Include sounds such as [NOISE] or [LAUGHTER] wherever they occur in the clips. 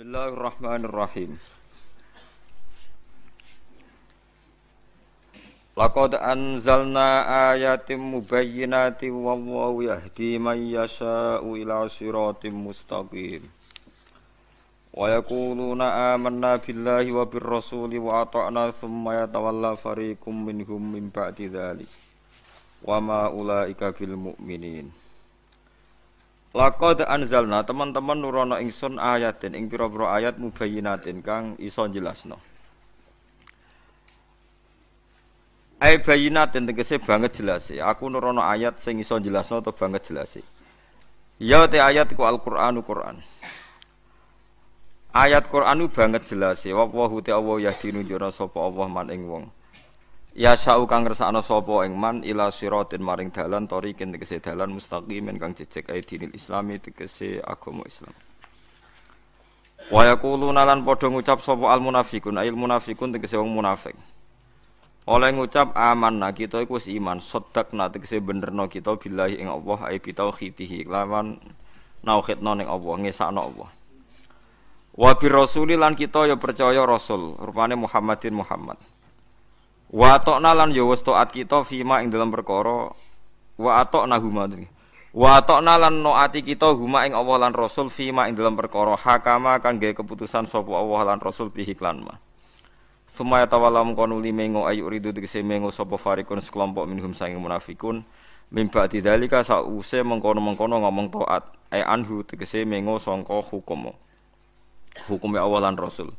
Bismillahirrahmanirrahim. Laqad anzalna ayatim mubayyinatin wallahu yahdi man yasha'u ila siratim mustaqim. Wa yaquluna amanna billahi wa birrasuli wa ata'na thumma yatawalla fariqum minhum min ba'di dhalik. Wa ma ulaika bil mu'minin. Laqad anzalna teman-teman nurono ingsun ayatin ing pira-pira ayat mubayyinatin kang iso jelasno. Ay bayinatin tegese banget jelas Aku nurono ayat sing iso jelasno atau banget jelas Ya te ayat iku Al-Qur'anu Qur'an. Ayat Qur'anu banget jelas Wa wa te Allah yahdinu jana sapa Allah man ing wong. Ya sa'u kang ngersakno sapa ing man ila siratin maring dalan tariqin tegese dalan mustaqimin kang jejeg ae dinil islami tegese agama Islam. Wa yaquluna lan padha ngucap sapa al munafiqun ayil munafiqun tegese wong munafik. Oleh ngucap amanna kita iku wis iman, sadaqna tegese benerno kita billahi ing Allah ai bi tauhidihi lawan nauhidno ning Allah, ngesakno Allah. Wa bi rasuli lan kita ya percaya rasul, rupane Muhammadin Muhammad. Wa atokna lan ya wis taat kita fima ing dalam perkara. Wa atokna huma Wa atokna lan noati kita huma ing Allah lan Rasul fima ing dalam perkara. Hakama kan gawe keputusan sapa Allah lan Rasul bihi klan ma. Sumaya tawalla mengkono mengo ayu ridu tegese mengo sapa farikun sekelompok minhum sanging munafikun. Mimba didalika sause mengkono-mengkono ngomong taat. Ai anhu tegese mengo sangka hukum hukum Allah lan Rasul.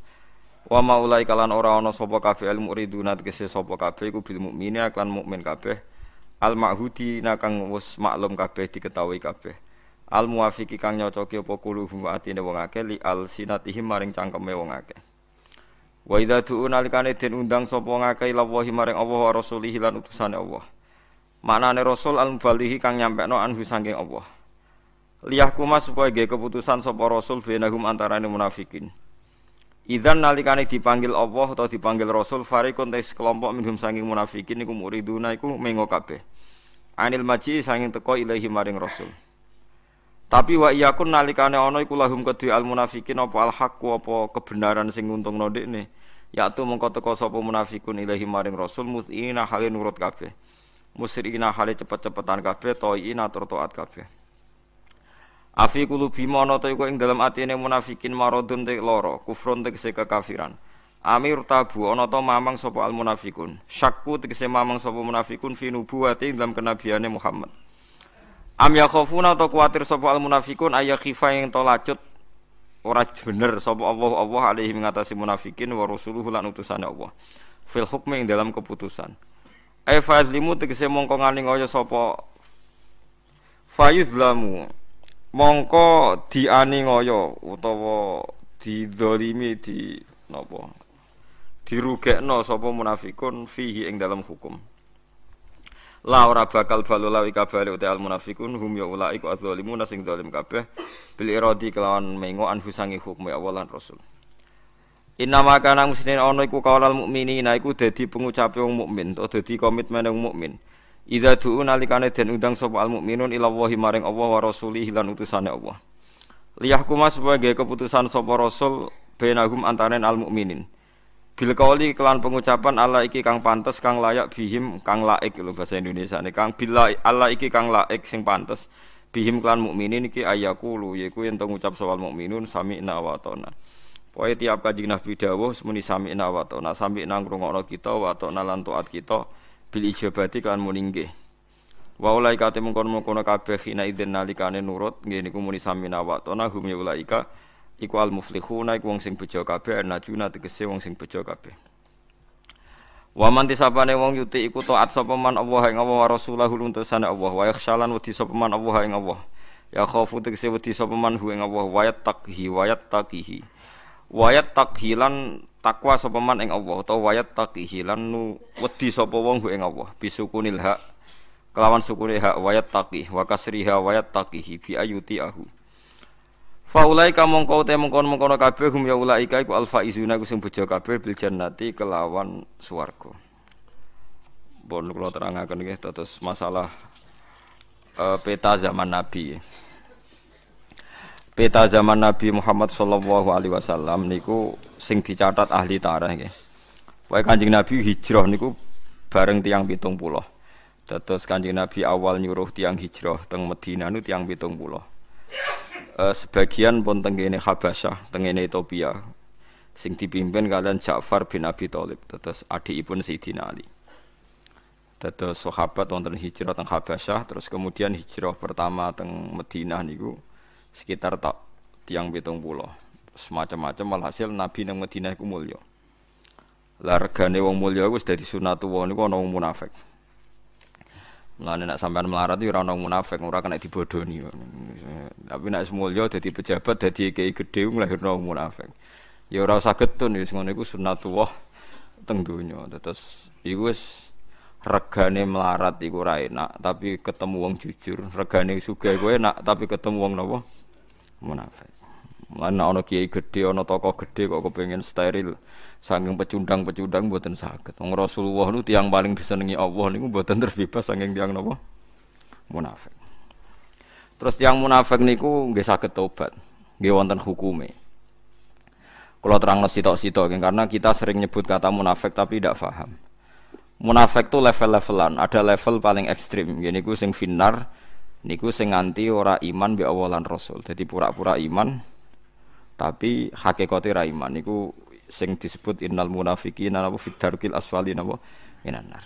Wa maulai kalan ora ana sapa kabeh al muriduna tegese sapa kabeh iku bil mukmini aklan mukmin kabeh. Al ma'hudi nakang wis maklum kabeh diketahui kabeh. Al muwafiqi kang nyocoki apa kuluhum atine wong akeh li al sinatihim maring cangkeme wong akeh. Wa idza du'u nalikane den undang sapa ngakeh ila wahi maring Allah wa rasulihi lan utusane Allah. Maknane rasul al mubalihi kang nyampekno anhu saking Allah. Liyahkuma supaya ge keputusan sapa rasul benahum antarane munafikin. Idan nalikane dipanggil Allah atau dipanggil Rasul farikun tes kelompok minhum sanging munafikin iku muriduna iku mengo kabeh. Anil maji sanging teko ilahi maring Rasul. Tapi wa iyakun nalikane ana iku lahum kedhi al munafikin apa al haqqu apa kebenaran sing nguntungno dekne. Yaitu mengko teko sapa munafikun ilahi maring Rasul mutina hale nurut kabeh. Musrina hale cepet-cepetan kabeh toina tur taat kabeh. Afi kulubi mono to iku ing dalam atine munafikin maradun te loro, kufrun tegese kekafiran. Amir tabu ana to mamang sapa al munafikun. Syakku tegese mamang sapa munafikun fi nubuwati dalam kenabiane Muhammad. Am yakhafuna to kuwatir sapa al munafikun ayya khifa yang to lacut ora bener sapa Allah Allah alaihi mengatasi munafikin wa rasuluhu lan utusane Allah. Fil hukmi ing dalam keputusan. Ai fazlimu tegese mongko ngani ngoyo sapa fayuzlamu mongko dianingaya utawa didzalimi di napa dirugekno sapa munafikun fihi ing dalam hukum. La ora bakal balu lawi kabale uta al munafikun hum ya ulai ku adzalimun sing zalim kabeh bil iradi kelawan mengo anhu sangi hukum ya Allah Rasul. Inna maka nang mesti ana iku kaulal mukminin iku dadi pengucape wong mukmin utawa dadi komitmen wong mukmin Idza du'u nalikane den undang sapa al mukminun ila wahi maring Allah wa rasulih lan utusane Allah. Liyahkuma sebagai keputusan sapa rasul bainahum antaraning al mukminin. Bil kauli kelan pengucapan Allah iki kang pantes kang layak bihim kang laik lho bahasa Indonesia ini kang bila Allah iki kang laik sing pantes bihim kelan mukminin iki ayakulu yaiku yen ngucap soal mukminun sami wa ta'na. Pokoke tiap kanjeng Nabi dawuh sami wa ta'na sami nang ngrungokno kita wa ta'na lan taat kita bil ijabati kan muningge wa ulaika te mengkon-mengkon kabeh hina idzin nalikane nurut nggih niku muni samina wa tona hum ya ulaika iku al muflihuna iku wong sing bejo kabeh najuna tegese wong sing bejo kabeh. Wa man tisabane wong yuti iku taat sapa man Allah ing Allah wa rasulahu luntusane Allah. Wa yakhshalan wedi sapa man Allah ing Allah. Ya khaufu tegese wedi sapa man hu ing Allah. Wa yattaqhi wa yattaqihi. Wa yattaqilan takwa sapa man ing Allah utawa wayat taqihi lan nu wedi sapa wong ing Allah bisukunil hak kelawan sukune hak wayat taqih wa kasriha wayat taqihi bi ayuti ahu Faulai kamong kau te mengkon mengkono kabeh hum ya ulaika iku alfa izuna iku sing bejo kabeh bil jannati kelawan swarga. Bon kula terangaken nggih terus masalah uh, peta zaman Nabi. Peta zaman Nabi Muhammad sallallahu alaihi wasallam niku sing dicatat ahli tarikh nggih. Wae Kanjeng Nabi hijrah niku bareng tiang pitung puluh. Terus Kanjeng Nabi awal nyuruh tiang hijrah teng Madinah nu tiang pitung puluh. E, sebagian pun tenggene Habasyah, tengene Ethiopia. Sing dipimpin kalian Ja'far bin Abi Thalib, terus adikipun Sayyidina Ali. Terus sahabat wonten hijrah teng Habasyah, terus kemudian hijrah pertama teng Madinah niku sekitar tak tiang pitung pulau semacam-macam walhasil Nabi nang Madinah iku mulya largane wong mulya wis dadi sunatullah niku ana wong munafik Mulane nek sampean melarat iki ora ana munafik, ora kena dibodoni. Tapi nek semulya dadi pejabat dadi kiai gedhe nglahirno munafik. Ya ora usah getun wis ngono iku sunatullah teng donya. Terus iku wis regane melarat iku ora enak, tapi ketemu wong jujur. Regane sugih kowe enak, tapi ketemu wong napa? Munafik. Mana ono kiai gede, ono tokoh gede kok kepengen steril, saking pecundang-pecundang buatan sakit. Wong Rasulullah nu tiang paling disenangi Allah niku buatan terbebas saking tiang nopo munafik. Terus tiang munafik niku nggih sakit tobat, nggih wonten hukume. Kalau terang sitok-sitok, karena kita sering nyebut kata munafik tapi tidak paham. Munafik tuh level-levelan, ada level paling ekstrim. Gini gue sing finar, niku sing nganti ora iman bi Allah lan Rasul. Jadi pura-pura iman tapi hakikate ra iman niku sing disebut innal munafiqina napa fid darkil asfali napa minan nar.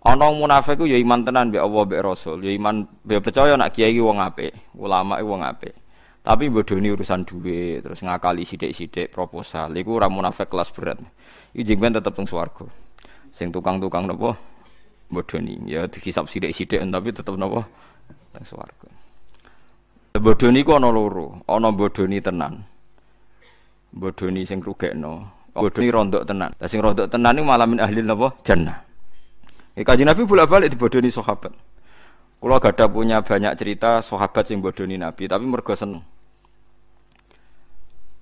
Ana munafik ku ya iman tenan bi Allah bi Rasul, ya iman ya percaya nak kiai wong apik, ulama wong apik. Tapi bodoni urusan duit, terus ngakali sidik-sidik proposal, iku ora munafik kelas berat. Iki jengben tetep teng swarga. Sing tukang-tukang napa bodoni, ya dihisab sidik-sidik tapi tetep napa teng swarga. Bodoni ku ana loro, ana bodoni tenan. Bodoni sing rugekno, bodoni rondok tenan. Lah sing rondok tenan niku malah min ahli napa? Jannah. Ya kanjeng Nabi bolak-balik dibodoni sahabat. Kula gada punya banyak cerita sahabat sing bodoni Nabi, tapi mergo seneng.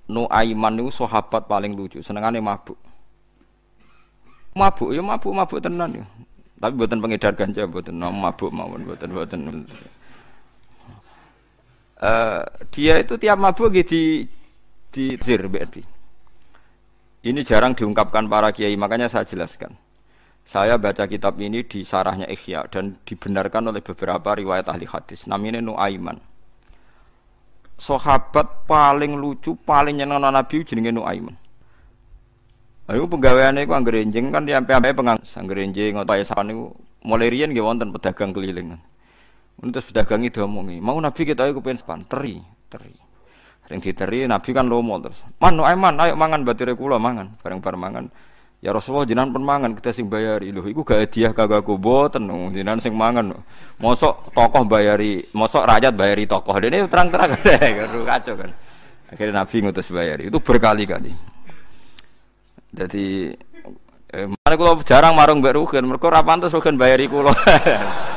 Nu Aiman niku sahabat paling lucu, senengane mabuk. Mabuk ya mabuk mabuk tenan ya. Tapi buatan pengedar ganja, buatan mabuk mawon, buatan buatan. Uh, dia itu tiap mabuk di di zir. Ini jarang diungkapkan para kiai, makanya saya jelaskan. Saya baca kitab ini di sarahnya Ikhya dan dibenarkan oleh beberapa riwayat ahli hadis. Namanya Nuaiman. Sahabat paling lucu, paling nyeneng Nabi jenenge Nuaiman. Ayo pegawaiannya itu angger enjing kan dia sampai pengang angger enjing atau ya niku mulai riyen nggih wonten pedagang keliling. Terus pedagang itu omongi, mau Nabi kita ayo kepen span, teri, teri. Sering diteri Nabi kan lomo terus. Man, man, ayo mangan batire kula mangan, bareng-bareng mangan. Ya Rasulullah jenengan pun mangan kita sing bayari lho iku gak hadiah kagak aku boten jenengan sing mangan. Mosok tokoh bayari, mosok rakyat bayari tokoh. Dene terang-terang [LAUGHS] kacau kan. Akhirnya Nabi ngutus bayari. Itu berkali-kali. Jadi eh, mana kalau jarang marung mbak Rugen, mereka rapantes Rugen bayari kulo. [LAUGHS]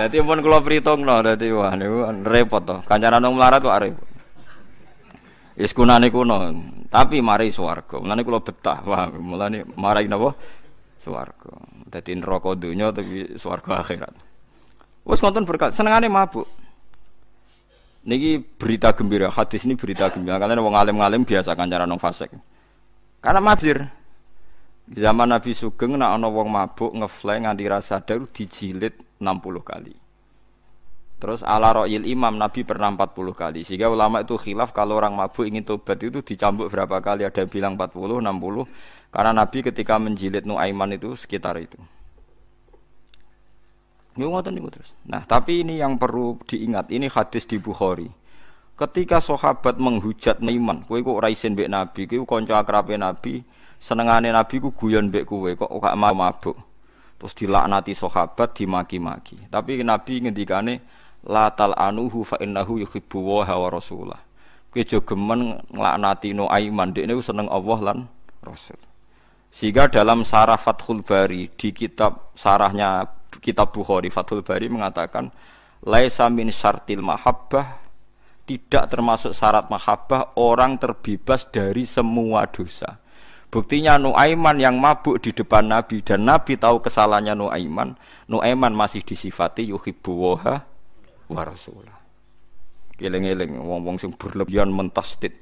Dadi pun kula pritungno dadi wah niku repot to. Kancanan wong melarat kok repot. Wis kunane kuno, tapi mari swarga. Mulane kula betah, wah mulane marai napa? Swarga. Dadi neraka donya tapi swarga akhirat. Wes konten berkat, senengane mabuk. Niki berita gembira, hadis ini berita gembira. Kalian wong alim-alim biasa kancanan wong fasik. Karena mabir. Zaman Nabi Sugeng nak ana wong mabuk ngefly nganti rasa sadar dijilid 60 kali. Terus ala ro'il imam Nabi pernah 40 kali. Sehingga ulama itu khilaf kalau orang mabuk ingin tobat itu dicambuk berapa kali. Ada yang bilang 40, 60. Karena Nabi ketika menjilid Nuaiman itu sekitar itu. terus. Nah, tapi ini yang perlu diingat. Ini hadis di Bukhari. Ketika sahabat menghujat Nuaiman, kowe kok raisin mbek Nabi, kowe kanca akrabe Nabi, senengane Nabi ku guyon mbek kowe kok gak mau mabuk. Terus dilaknati sahabat, dimaki-maki. Tapi Nabi ngendikane la tal anuhu fa innahu yuhibbu wa rasulah. Kowe aja gemen nglaknati no aiman, dekne seneng Allah lan Rasul. Sehingga dalam sarah Fathul Bari di kitab sarahnya kitab Bukhari Fathul Bari mengatakan laisa min syartil mahabbah tidak termasuk syarat mahabbah orang terbebas dari semua dosa. Buktinya Nuaiman yang mabuk di depan Nabi dan Nabi tahu kesalahannya Nuaiman, Nuaiman masih disifati yuhibbu waha wa rasulah. Eling-eling wong-wong sing berlebihan mentasdid.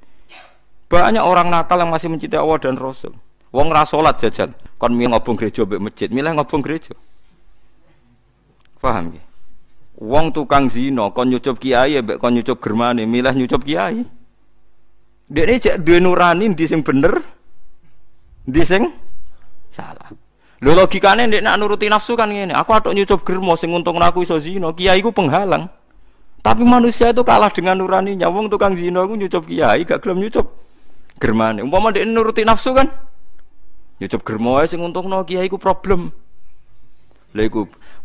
Banyak orang nakal yang masih mencintai Allah dan Rasul. Wong ra salat jajal, kon milih ngobong gereja mbek masjid, milih ngobong gereja. Paham ya? Wong tukang zina kon nyucup kiai mbek kon nyucup germane, milih nyucup kiai. Dekne cek duwe nurani ndi sing bener, ndi sing salah. Lho logikane ndek nak nuruti nafsu kan ngene. Aku atok nyucup germo sing untung aku iso zina, kiai ku penghalang. Tapi manusia itu kalah dengan nuraninya. Wong tukang zina ku nyucup kiai gak gelem nyucup germane. Umpama ndek nuruti nafsu kan Nyucup germo sing untungno kiai iku problem. Lha.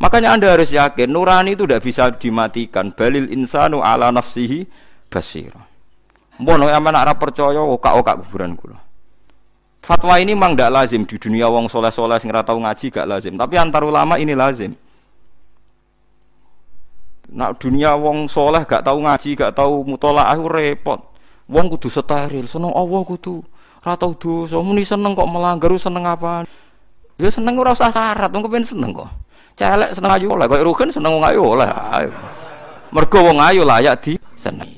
Makanya Anda harus yakin nurani itu tidak bisa dimatikan. Balil insanu ala nafsihi basira. Mbon nek aman ora percaya okak-okak kuburan kula. Fatwa ini memang tidak lazim di dunia wong soleh-soleh sing tau ngaji gak lazim, tapi antar ulama ini lazim. Nak dunia wong soleh gak tau ngaji, gak tau mutolaah repot. Wong kudu steril, seneng Allah kudu Ora tau dosa, muni seneng kok melanggar seneng apa? Ya seneng ora usah syarat, wong kepen seneng kok. Celek seneng ayu oleh, kok rugen seneng wong ayu oleh. Mergo wong ayu layak di seneng.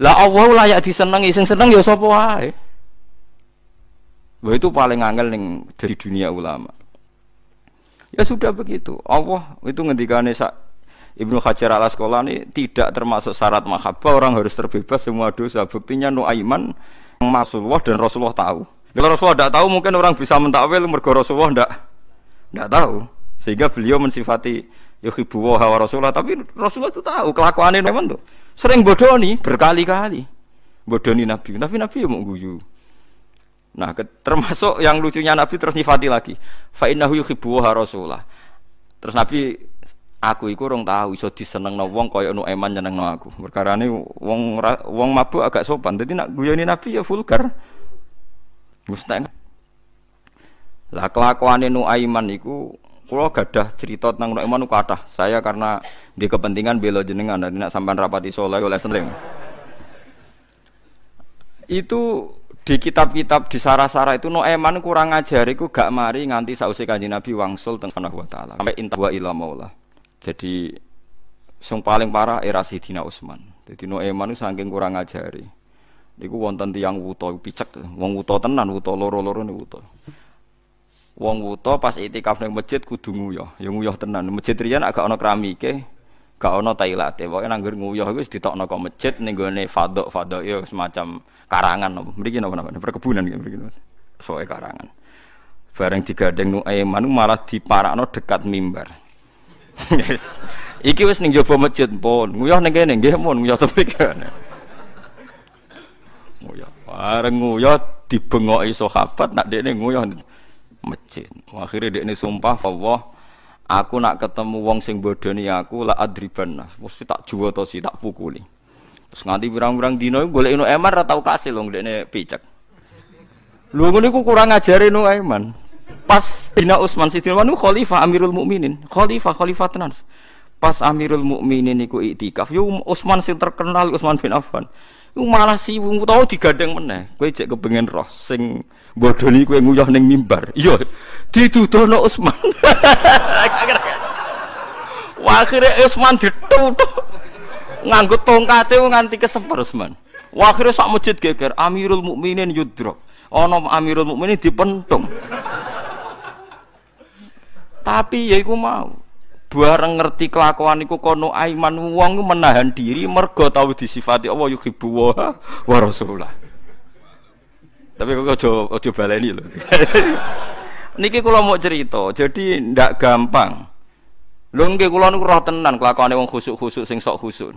Lah Allah layak disenengi, sing seneng ya sapa wae. Wah itu paling angel ning dari dunia ulama. Ya sudah begitu. Allah itu ngendikane sak Ibnu Hajar al Asqalani tidak termasuk syarat mahabbah orang harus terbebas semua dosa. Buktinya Nuaiman Rasulullah dan Rasulullah tahu. Kalau Rasulullah tidak tahu mungkin orang bisa mentakwil mergo Rasulullah tidak tidak tahu. Sehingga beliau mensifati yuhibbu wa Rasulullah tapi Rasulullah itu tahu kelakuannya memang tuh. Sering bodoni berkali-kali. Bodoni Nabi, tapi Nabi mau guyu. Nah, termasuk yang lucunya Nabi terus nyifati lagi. Fa innahu yuhibbu Rasulullah. Terus Nabi aku iku rong tahu iso disenengno wong kaya nu eman nyenengno aku. Perkarane wong wong mabuk agak sopan. Dadi nak guyoni Nabi ya vulgar. Mustahil. Lah kelakuane nu Aiman iku kula gadah cerita tentang nu Aiman kathah. Saya karena di kepentingan bela jenengan dan nak sampean rapati soleh oleh seneng. Itu di kitab-kitab di sarah-sarah itu no eman kurang ajar iku gak mari nganti sausi kanjeng Nabi wangsul tentang Allah taala sampai intawa ila maula jadi sing paling parah era Sidina Utsman. Jadi no eman saking kurang ngajari. Niku wonten tiyang wuto picek, wong wuto tenan, wuto loro-loro niku wuto. Wong wuto pas itikaf ning masjid kudu nguyah, ya nguyah tenan. Masjid riyen agak ana keramike, gak ana tailate. Pokoke nanggur nguyah iku wis ditokno kok masjid ning gone fadok-fadok ya semacam karangan apa. Mriki napa namanya? Perkebunan iki mriki. Soe karangan. Bareng digadeng nu eman malah diparakno dekat mimbar. [LAUGHS] Yes. Iki wis ning jaba masjid pun. Nguyah ning kene nggih mun nguyah tepi kene. Nguyah. Bareng nguyah dibengoki sahabat nak dekne nguyah masjid. Akhire dekne sumpah Allah aku nak ketemu wong sing bodoni aku la adriban. Mesti tak juwa to si tak pukuli. Terus nganti pirang-pirang dina golek ino eman ra tau kasil wong dekne picek. Lho ngene ku kurang ngajari no eman. Pas Dina Utsman Sidin Wanu khalifah Amirul Mukminin, khalifah khalifah tenan. Pas Amirul Mukminin niku iktikaf, yo Utsman sing terkenal Utsman bin Affan. Iku malah si wong tau digandeng meneh. Kowe cek kepengen roh sing bodoni kowe nguyah ning mimbar. Iya, ditudono Utsman. [LAUGHS] Wah, akhirnya Utsman ditutup nganggo tongkate nganti kesemper Utsman. Wah, akhirnya sak masjid geger Amirul Mukminin yudro. Ana Amirul Mukminin dipentung. Tapi ya iku mau. Bareng ngerti kelakuan iku kono aiman wong menahan diri mergo tau disifati Allah yuhibbu wa wa rasulullah. Tapi kok aja aja baleni lho. [LAUGHS] Niki kula mau cerita, jadi ndak gampang. Lho nggih kula niku roh tenan kelakuane wong khusuk-khusuk sing sok khusuk.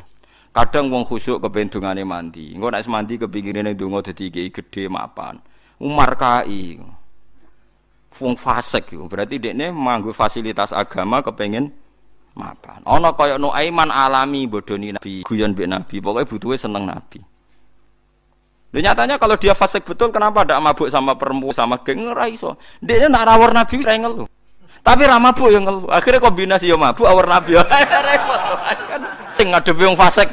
Kadang wong khusuk kepen dungane mandi. Engko nek mandi kepingine donga dadi gede mapan. Umar kai wong fasik. Berarti dekne manggo fasilitas agama kepengen mapan. Ana kaya Nuaiman alami bodoni Nabi, guyon mbek Nabi, pokoknya butuhe seneng Nabi. Lho nyatanya kalau dia fasik betul kenapa ndak mabuk sama perempuan sama geng ora iso. Dekne nak rawor Nabi ora ngelu. Tapi ra mabuk yang ngelu. Akhirnya kombinasi yo mabuk awar Nabi. [LAUGHS] Repot kan sing fasik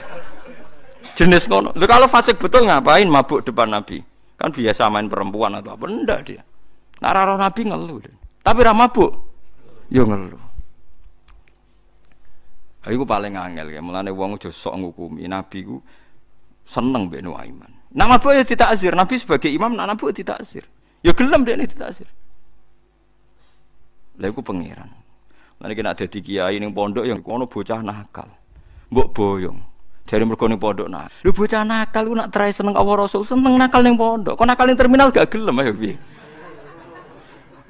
jenis ngono. Lho kalau fasik betul ngapain mabuk depan Nabi? Kan biasa main perempuan atau apa? Enggak dia. Nak raro Nabi ngeluh. Tapi ra mabuk. Yo ngeluh. Iku paling angel ya. Mulane wong aja sok ngukumi. Nabi ku seneng mbek Nuaiman. Nama bu ya ditakzir. Nabi sebagai imam nak nabi ditakzir. Ya gelem ini ditakzir. Lah iku pangeran. Lan iki nak dadi kiai ning pondok yang kono bocah nakal. Mbok boyong. Dari mergo ning pondok nah. Lu bocah nakal ku nak try seneng Allah Rasul, seneng nakal ning pondok. Kok nakal ning terminal gak gelem ayo piye?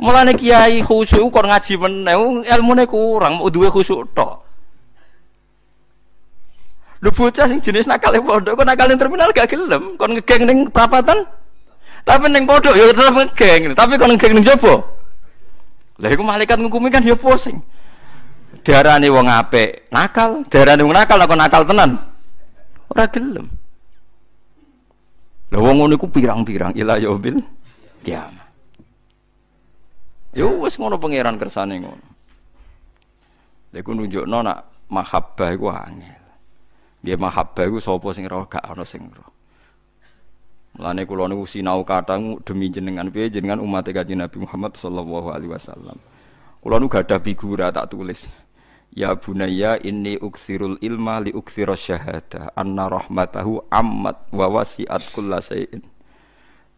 Mulane kiai khusyuk kok ngaji meneh, ilmune kurang, mau duwe khusyuk tok. Lu bocah sing jenis nakal yang pondok, kok nakal yang terminal gak gelem, kon ngegeng ning perapatan. Tapi ning pondok ya tetep ngegeng, tapi kon ngegeng ning jopo. Lah iku malaikat ngukumi kan ya pusing. Darane wong apik nakal, darane wong nakal kok nakal tenan. Ora gelem. Lah wong ngono iku pirang-pirang ila yaubil kiamat. Yo wis ngono pangeran kersane ngono. Lha iku nunjukno nak mahabbah iku angel. Dia mahabbah iku sapa sing roh gak ana sing roh. Mulane kula niku sinau kadang demi jenengan piye jenengan umat Kanjeng Nabi Muhammad sallallahu alaihi wasallam. Kula nu gadah figura tak tulis. Ya bunayya inni uksirul ilma li uksira syahada anna rahmatahu ammat wa wasi'at kullasain.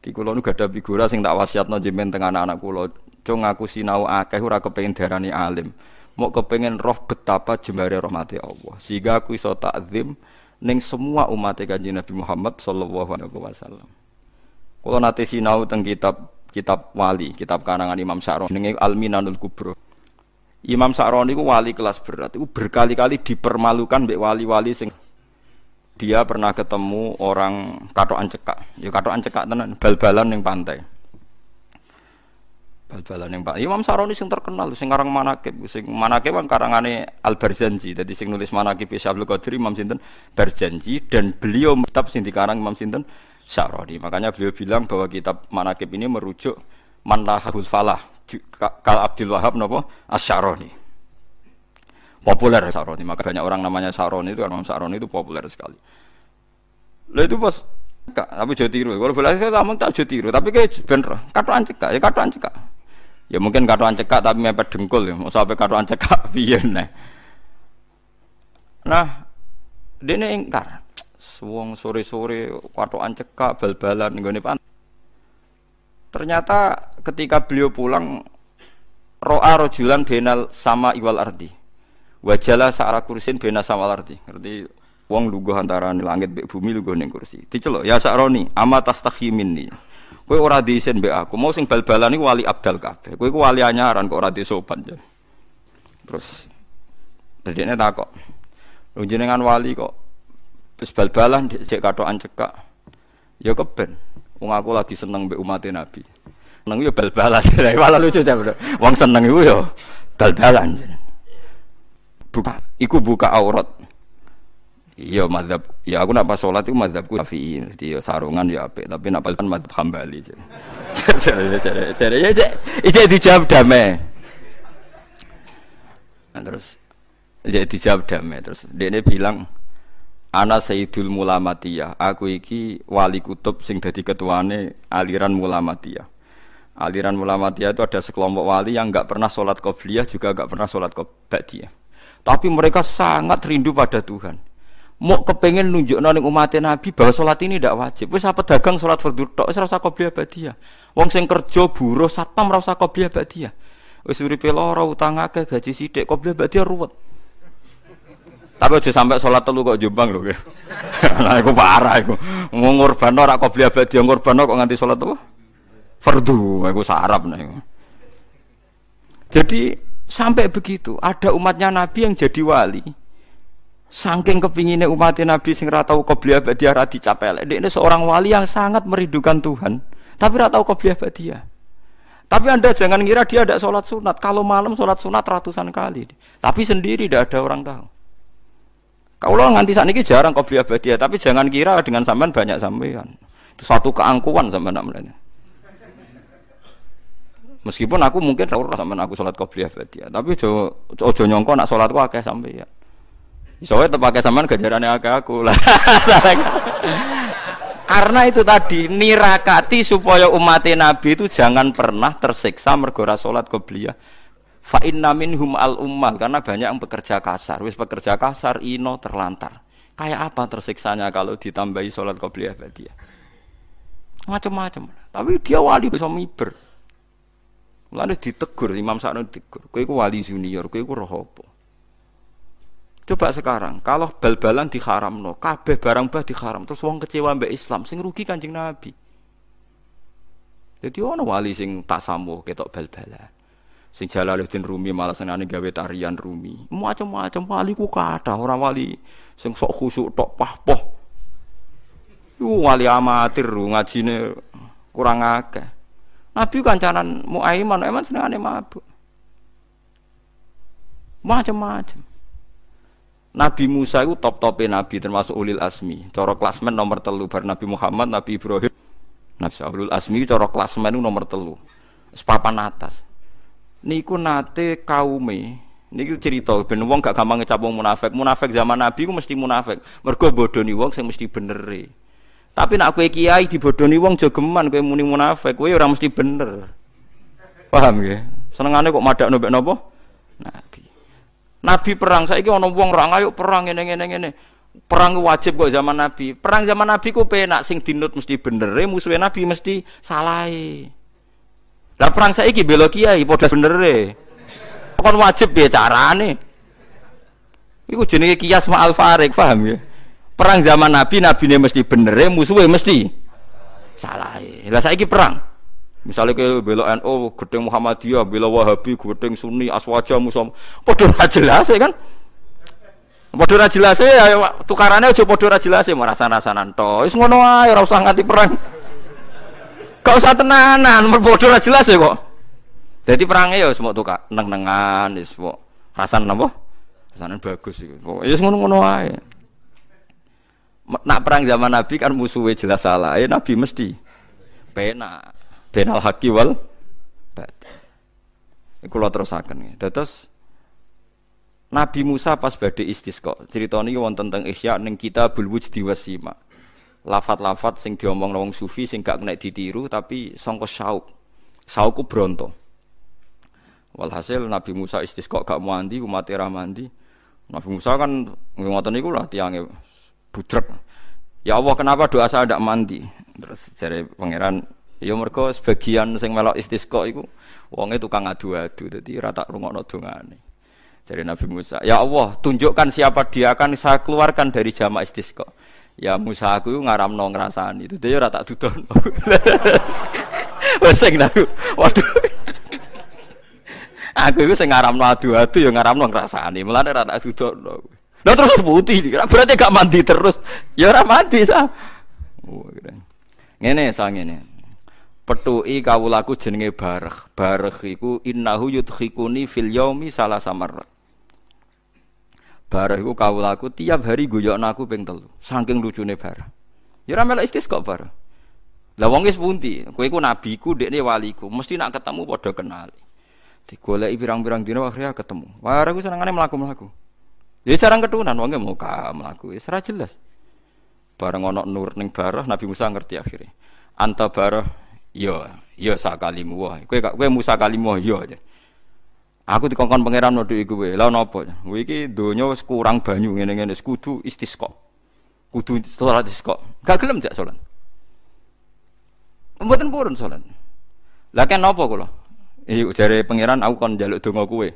Di kula nu gadah figura sing tak wasiatno jenengan teng anak-anak kula. Cung aku sinau akeh ora kepengin darani alim mau kepengen roh betapa jembare rahmati Allah. Sehingga aku iso takzim ning semua umat kanjeng Nabi Muhammad sallallahu alaihi wasallam. Kalau nanti sinau teng kitab kitab wali kitab karangan Imam Sa'roni ning Al-Minanul Kubro. Imam Sa'roni itu wali kelas berat. Itu berkali-kali dipermalukan mbek wali-wali sing dia pernah ketemu orang katokan cekak. Ya katokan cekak tenan bal-balan ning pantai bal-balan yang Pak Imam Saroni sing terkenal sing karang manakib. Sing manakib kan karangane Al Barzanji dadi sing nulis manakib Syaikhul Qadir Imam sinten? Barzanji dan beliau tetap sing dikarang Imam sinten? Saroni. Makanya beliau bilang bahwa kitab manakib ini merujuk Manlahul Falah. Kal Abdul Wahab nopo? Asyaroni populer Saroni. Maka banyak orang namanya Saroni itu kan Imam Saroni itu populer sekali. Lalu itu pas Kak, tapi jadi tiru. Kalau boleh saya ngomong tak jadi tiru, tapi kayak bener. Katuan cekak, ya katuan cekak. Ya mungkin katuan cekak tapi mepet dengkul ya. Mau sampai katuan cekak [LAUGHS] piye nah. Nah, ini ingkar. Suwong sore-sore katuan cekak bal-balan nggone pan. Ternyata ketika beliau pulang ro'a rojulan benal sama iwal ardi. Wajalah sa'ara kursin bena sama ardi. Ngerti wong lugu antara langit bumi lugu ning kursi. Diceluk ya sakroni ama tastahimin nih. Kowe ora diisin mbek aku. Mau sing bal-balan iku wali abdal kabeh. Kowe iku wali anyaran kok ora disopan. Terus dadine takok. Lu jenengan wali kok wis bal-balan cek katokan cekak. Ya keben. Wong aku lagi seneng mbek umat Nabi. Seneng yo bal-balan. [LAUGHS] Malah lucu jare. Wong seneng iku yo bal-balan. Buka, iku buka aurat. Iya mazhab, ya aku nak pas sholat itu mazhabku Syafi'i. Jadi ya sarungan ya apik, tapi nak pas mazhab Hambali. Jadi ya cek dijawab damai. Nah, terus jadi dijawab damai. Terus dia bilang ana sayyidul mulamatiyah. Aku iki wali kutub sing dadi ketuane aliran mulamatiyah. Aliran mulamatiyah itu ada sekelompok wali yang nggak pernah sholat qobliyah juga nggak pernah sholat ba'diyah. Tapi mereka sangat rindu pada Tuhan mau kepengen nunjuk ning umat Nabi bahwa sholat ini tidak wajib. Wis apa dagang sholat fardu tok wis ora usah qobliyah badiah. Wong sing kerja buruh satpam ora usah qobliyah badiah. Wis uripe lara utang gaji sithik qobliyah badiah ruwet. Tapi aja sampai sholat telu kok jombang lho. [LAUGHS] nah iku parah iku. Ngorban ora qobliyah badiah ngorban kok nganti sholat apa? Fardu, iku sarap iku. Jadi sampai begitu ada umatnya Nabi yang jadi wali Saking kepinginnya umat Nabi sing ratau qobliyah badiah ra dicapel. Ini seorang wali yang sangat merindukan Tuhan, tapi ratau qobliyah badiah. Tapi anda jangan ngira dia ada sholat sunat. Kalau malam sholat sunat ratusan kali, tapi sendiri tidak ada orang tahu. Kalau nganti saat ini jarang qobliyah badiah, tapi jangan kira dengan sampean banyak sampean. Itu satu keangkuhan sampean namanya. Meskipun aku mungkin ora sampean aku sholat qobliyah badiah, tapi ojo nyongko nak sholatku akeh sampean. Soalnya tetap pakai saman gajarannya agak aku lah. [LAUGHS] Karena itu tadi nirakati supaya umat Nabi itu jangan pernah tersiksa mergora sholat qobliyah Fa inna minhum al ummal karena banyak yang bekerja kasar. Wis bekerja kasar ino terlantar. Kayak apa tersiksanya kalau ditambahi sholat qobliyah badiah? Macam-macam. Tapi dia wali bisa miber. Lalu ditegur Imam Sa'nun ditegur. Kowe iku wali junior, kowe iku roh apa? Coba sekarang, kalau bal-balan no, kabeh barang bah diharam, terus wong kecewa mbak Islam, sing rugi kanjeng Nabi. Jadi ono wali sing tak samu ketok bal-balan. Sing Jalaluddin Rumi malah senane gawe tarian Rumi. Macam-macam wali ku kata orang wali sing sok khusuk tok pahpoh. Iku wali amatir ngajine kurang akeh. Nabi kancanan Muaiman, emang senengane mabuk. Macam-macam. Nabi Musa itu top topnya Nabi termasuk ulil asmi. Coro klasmen nomor telu bar Nabi Muhammad, Nabi Ibrahim, Nabi Ulul Asmi coro klasmen itu nomor telu. Sepapan atas. Niku nate kaume. Niku cerita ben wong gak gampang ngecap wong munafik. Munafik zaman Nabi ku mesti munafik. Mergo bodoni wong sing mesti bener. Tapi nak kowe kiai dibodoni wong jogeman kowe muni munafik, kowe ora mesti bener. Paham ya? Senengane kok madak nombek napa? Nabi. Nabi perang saiki ana wong ora ayo perang ngene ngene ngene. Perang wajib kok zaman Nabi. Perang zaman Nabi ku penak sing dinut mesti bener, musuhe Nabi mesti salahe. Lah perang saiki bela kiai padha benere. Kon wajib piye carane? Iku jenenge kias ma'al farik, paham ya? Perang zaman Nabi, nabine mesti bener, musuhe mesti salahe. Lah saiki perang Misalnya ke bela NU, gedeng Muhammadiyah, bela Wahabi, gedeng Sunni, Aswaja, Musom, podo jelas ya kan? Podo ra jelas ya tukarannya aja podo ra jelas ya merasa-rasanan to. Wis ngono ae ora usah nganti perang. Gak usah tenanan, podo ra jelas ya kok. Jadi perangnya ya semua tukar neng-nengan, ya semua rasan apa? Rasanan bagus iku. Ya ngono-ngono ae. Nak perang zaman Nabi kan musuhnya jelas salah, ya Nabi mesti penak benal haki wal kula terusaken nggih. Dados Nabi Musa pas badhe istisqa. Cerita niki wonten teng Ihya ning Kitabul Wujdi Wasima. Lafat-lafat sing diomong wong sufi sing gak kena ditiru tapi sangka sauk. Saukku bronto. Walhasil Nabi Musa istisqa gak mandi, umat ra mandi. Nabi Musa kan ngoten niku lah tiange budrek. Ya Allah kenapa doa saya tidak mandi? Terus dari pangeran Ya mergo sebagian sing melok istisqa iku wonge tukang adu-adu dadi rata rungokno dongane. Jadi Nabi Musa, "Ya Allah, tunjukkan siapa dia akan saya keluarkan dari jamaah istisqa." Ya Musa aku ngaramno ngrasani. Itu dia rata dudono. Wes [LAUGHS] sing Waduh. [LAUGHS] Aku iku sing ngaramno adu-adu ya ngaramno ngrasani. Mulane rata dudono. Lah terus putih, berarti gak mandi terus. Ya ora mandi sah. Oh, ngene sang ngene petuki kawulaku jenenge bareh. Bareh iku innahu yudkhikuni fil yaumi salah samar. Bareh iku kawulaku tiap hari guyokno aku ping telu. Saking lucune bareh. Ya ora melok istisqa bareh. Lah wong wis pundi? Kowe iku nabiku, dekne waliku. Mesti nak ketemu padha kenali. Digoleki pirang-pirang dina akhirnya ketemu. Wah, aku senengane mlaku-mlaku. Ya jarang ketunan wonge muka mlaku. Wis ora jelas. Bareng ana nur ning bareh Nabi Musa ngerti akhirnya. Anta bareh Yo, yo sakalimu wah. Kowe kowe Musa kalimu yo aja. Aku dikongkon pangeran nodo iku kowe. Lah napa? Kowe iki donya wis kurang banyu ngene-ngene kudu istisqa. Kudu salat istisqa. Gak gelem jak salat. Mboten purun salat. Lah kan napa kula? Jare pangeran aku kon njaluk donga kowe.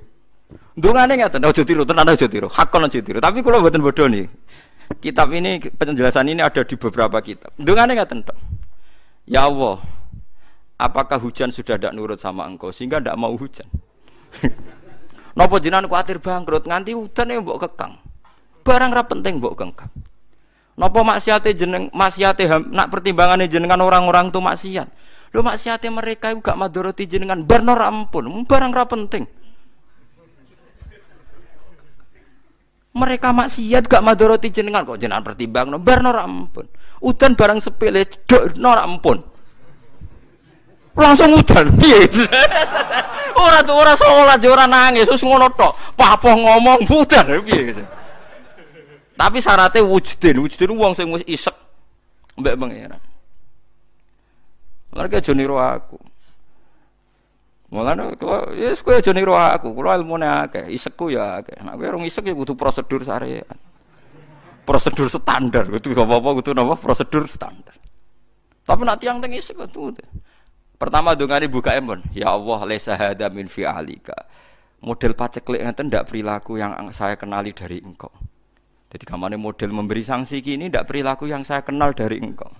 Dongane ngaten aja tiru, tenan aja tiru. Hak kon aja tiru. Tapi kula mboten bodho nih. Kitab ini penjelasan ini ada di beberapa kitab. Dongane ngaten tok. Ya Allah, apakah hujan sudah tidak nurut sama engkau? Sehingga tidak mau hujan. [LAUGHS] Nopo jinan kuatir bangkrut nganti hutan yang mbok kekang. Barang ra penting mbok kekang. Nopo maksiate jeneng maksiate nak pertimbangannya jenengan orang-orang tuh maksiat. Lo maksiate mereka juga madoroti jenengan. Barno ampun barang ra penting. Mereka maksiat gak madoroti jenengan. Kok jenengan pertimbang no barno ampun. Udan barang sepele dok no ampun langsung udan. [LAUGHS] Piye ora tuh ora salat ora nangis. Terus ngono tok. Papoh ngomong [LAUGHS] udan. Piye tapi syaratnya wujudin wujudin wong sing wis isek. Mbek pangeran. Mereka aja niru aku. Mulane kula ya wis kowe aja niru aku, kula ilmune akeh, isekku ya akeh. Nek kowe rong isek ya kudu prosedur syariat. Prosedur standar, kudu apa-apa kudu napa prosedur standar. Tapi nak tiang teng isek kudu. Pertama dongane buka embon, ya Allah lesa hada min fi'alika. Model paceklik ngeten ndak perilaku yang saya kenali dari engkau. Jadi kamane model memberi sanksi kini ndak perilaku yang saya kenal dari engkau.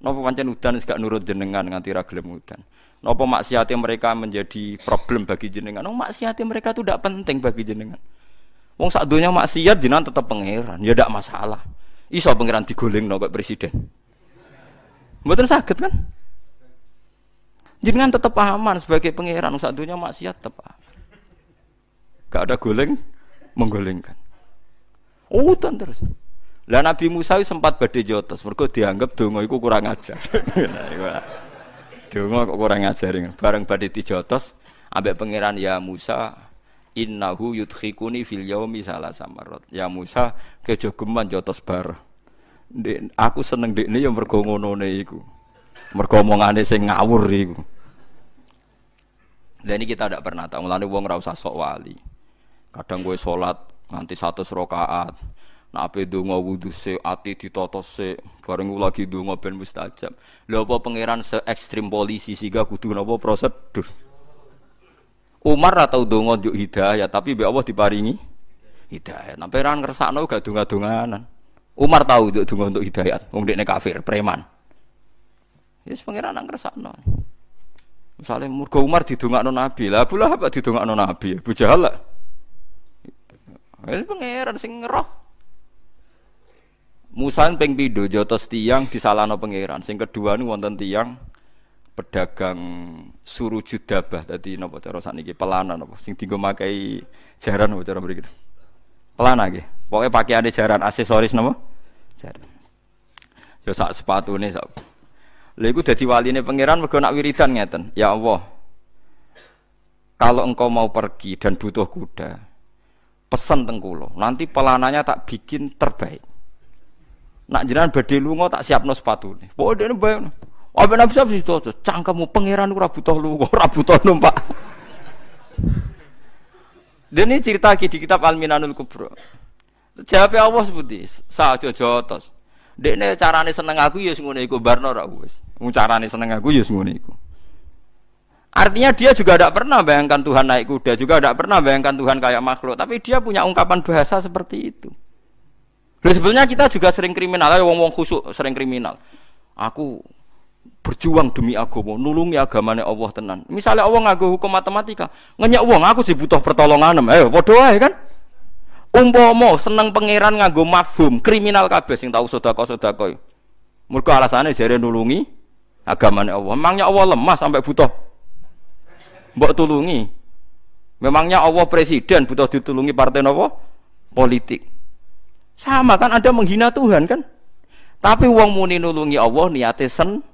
Napa pancen udan gak nurut jenengan nganti ra gelem udan. Nopo maksiatnya mereka menjadi problem bagi jenengan? Oh maksiatnya mereka itu tidak penting bagi jenengan. Wong sak dunia maksiat jenengan tetap pangeran, ya tidak masalah. Iso pangeran digoleng nopo presiden. Mboten sakit kan? Jenengan tetap aman sebagai pangeran, dunia maksiat tetap aman. Gak ada goleng, menggolengkan. Oh, terus. Lah Nabi Musa sempat badhe jotos, mergo dianggap donga iku kurang ajar. [LAUGHS] Donga kok kurang ngajarin. Bareng badhe dijotos ambek pangeran ya Musa innahu yudkhikuni fil yaumi salah samarot. Ya Musa kejo geman jotos bar. Dek, aku seneng dekne yang mergo ngonone iku. Mergo omongane sing ngawur iku. Lah ini kita tidak pernah tahu. Mulane wong ora usah sok wali. Kadang gue sholat nganti satu rakaat. Nak ape donga wudu se ati ditata se bareng lagi donga ben mustajab. Lha apa pangeran se ekstrim polisi sehingga kudu napa prosedur. Umar atau donga njuk hidayah tapi be Allah diparingi hidayah. Nah pangeran ngersakno gak donga-donganan. Umar tahu njuk donga untuk hidayah, dekne kafir, preman. Yes pangeran nang ngersakno. Misalnya murga Umar didongakno Nabi, lah pula apa didongakno Nabi? Bu Jahal lah. Wis pangeran sing ngeroh. Musa ping pindho jotos tiang disalahno pangeran. Sing kedua nu wonten tiang pedagang suruh judabah tadi napa cara sakniki pelana napa sing dienggo makai jaran napa cara mriki. Pelana nggih. Pokoke pakaiane jaran aksesoris napa? Jaran. Yo sak sepatune sak. Lha iku dadi waline pangeran mergo nak wiridan ngeten. Ya Allah. Kalau engkau mau pergi dan butuh kuda, pesan tengkulo. Nanti pelananya tak bikin terbaik. Nak jenengan badhe lunga tak siapno sepatune. Pokoke dene bayang. Apa nabi sab situ cangkemmu pangeran ora butuh lunga, ora butuh numpak. Dan ini cerita di kitab Al-Minanul Kubro. Jawab Allah seperti saja jotos. Dekne carane seneng aku ya ngono iku barno ra wis. Carane seneng aku ya ngono iku. Artinya dia juga tidak pernah bayangkan Tuhan naik kuda, juga tidak pernah bayangkan Tuhan kayak makhluk, tapi dia punya ungkapan bahasa seperti itu. Lalu sebenarnya kita juga sering kriminal, ayo wong-wong khusuk sering kriminal. Aku berjuang demi agama, nulungi agamanya Allah tenan. Misalnya Allah ngaku hukum matematika, ngenyak uang aku sih butuh pertolongan, ayo bodoh kan? Umpomo seneng pangeran nganggo mafhum, kriminal kabeh sing tahu sedekah sedekah. Mergo alasannya jare nulungi agamanya Allah. Memangnya Allah lemah sampai butuh mbok tulungi. Memangnya Allah presiden butuh ditulungi partai nopo? Politik. Sama kan ada menghina Tuhan kan? Tapi uang muni nulungi Allah niate sen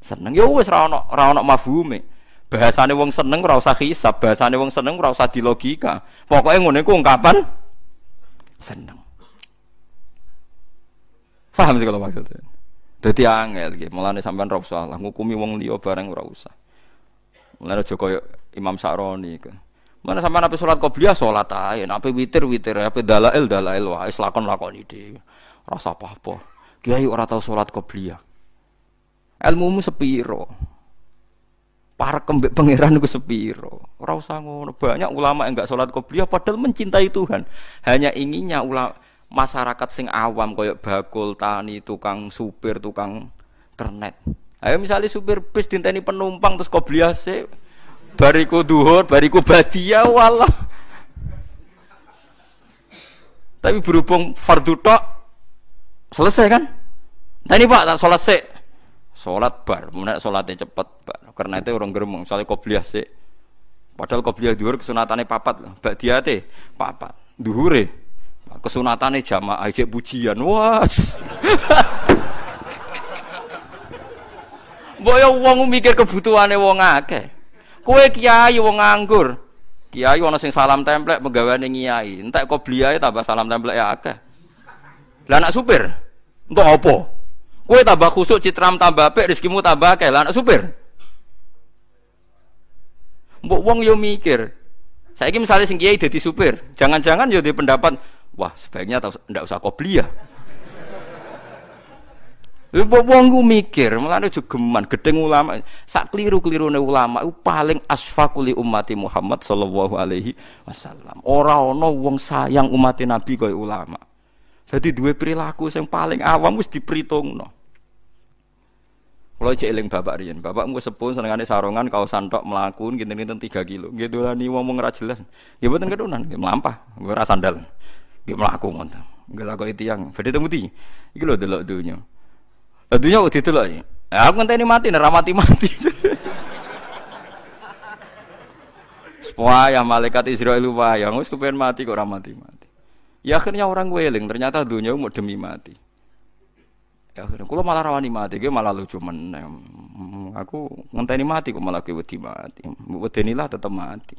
seneng. Ya wis ra ono ra ono mafhume. Bahasane wong seneng ora usah hisab, bahasane wong seneng ora usah dilogika. Pokoke ngono iku ungkapan seneng. Paham sih kalau maksudnya? Dadi angel iki, mulane sampean ora usah lah ngukumi wong liya bareng ora usah. Mulane aja koyo Imam Sa'roni kan. Mana sama nabi sholat qobliyah sholat aja, nabi witir witir, nabi dalail dalail wah, lakon lakon ide, rasa apa apa. Kiai orang tahu sholat qobliyah. Ilmumu sepiro. Para kembek pangeran itu sepiro. Ora usah ngono. Banyak ulama yang enggak sholat qobliyah padahal mencintai Tuhan. Hanya inginnya ulama masyarakat sing awam koyok bakul, tani, tukang supir, tukang kernet. Ayo misalnya supir bis dinteni penumpang terus qobliyah sih bariku duhur, bariku badia walah. Tapi berhubung fardu tok selesai kan? Nah ini Pak, tak sholat sih. Sholat bar, mana sholatnya cepet, Pak. Karena itu orang geremong, soalnya kopiah sih. Padahal kopiah duhur kesunatannya papat, Mbak dia teh papat. Duhure, kesunatannya jamaah aja pujian, was. Boyo wong mikir kebutuhannya wong akeh. Kue kiai wong nganggur. Kiai ana sing salam templek pegawai kiai. Entek kok bliae tambah salam templek ya akeh. Lah anak supir, untuk apa? Kue tambah khusuk citram tambah apik, rezekimu tambah akeh. Lah anak supir. Mbok wong yo mikir. Saiki misalnya sing kiai dadi supir, jangan-jangan yo di pendapat, wah sebaiknya ndak usah kopi ya. Mbok wong ku mikir, mulane jogeman gedeng ulama, sak kliru-klirune ulama itu paling asfaquli ummati Muhammad sallallahu alaihi wasallam. Ora ana wong sayang umat Nabi kaya ulama. Jadi dua perilaku yang paling awam wis diperhitungno. Kalau cek eling bapak riyen, bapak mau sepun senengane sarongan kau santok melakukan gini-gini tiga kilo. Gitu lah nih ngomong ra jelas. Ya betul kedunan, ya melampah, gue sandal. Dia melaku ngono. Gak laku itu yang. Berarti temu di. Iki lho delok dunya. Dunya kok didelok ya. Aku ngenteni mati, nek mati-mati. Wah, ya malaikat Israel wayang wis kepen mati kok ora mati-mati. Ya akhirnya orang weling, ternyata dunia mau demi mati. Ya akhirnya kulo malah rawani mati, gue malah lucu meneh. Aku ngenteni mati kok malah gue wedi mati. Wedenilah tetap mati.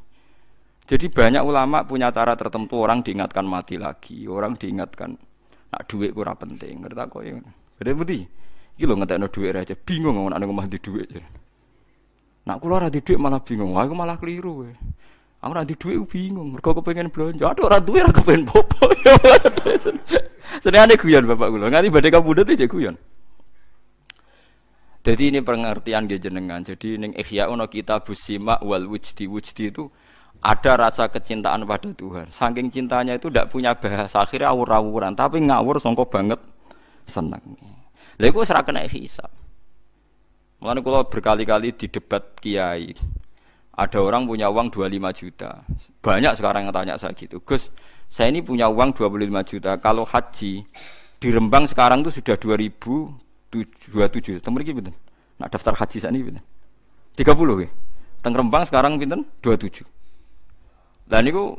Jadi banyak ulama punya cara tertentu orang diingatkan mati lagi, orang diingatkan nak duit kurang penting. Ngerti kok ya. Gede budi. Iki lho ngentekno duit aja bingung ngomong nek ngomah di duit. Nak kulo ora di duit malah bingung. Aku malah keliru. We. Aku ora di duit bingung. Mergo kepengin belanja. Aduh ora duwe ora kepengen popo. [LAUGHS] Senengane guyon Bapak kula. Nganti badhe kabudut iki guyon. Jadi ini pengertian jenengan. Jadi ning Ihya ono kita busima wal wujdi wujdi itu ada rasa kecintaan pada Tuhan. Saking cintanya itu tidak punya bahasa. Akhirnya awur-awuran. Tapi ngawur songkok banget seneng. Lalu iku serah kena hisab. Mulane kula berkali-kali di debat kiai. Ada orang punya uang 25 juta. Banyak sekarang yang tanya saya gitu. Gus, saya ini punya uang 25 juta. Kalau haji di Rembang sekarang itu sudah 2027. Temu iki pinten? Nak daftar haji saat ini pinten? 30 ya. Teng Rembang sekarang pinten? 27. Dan itu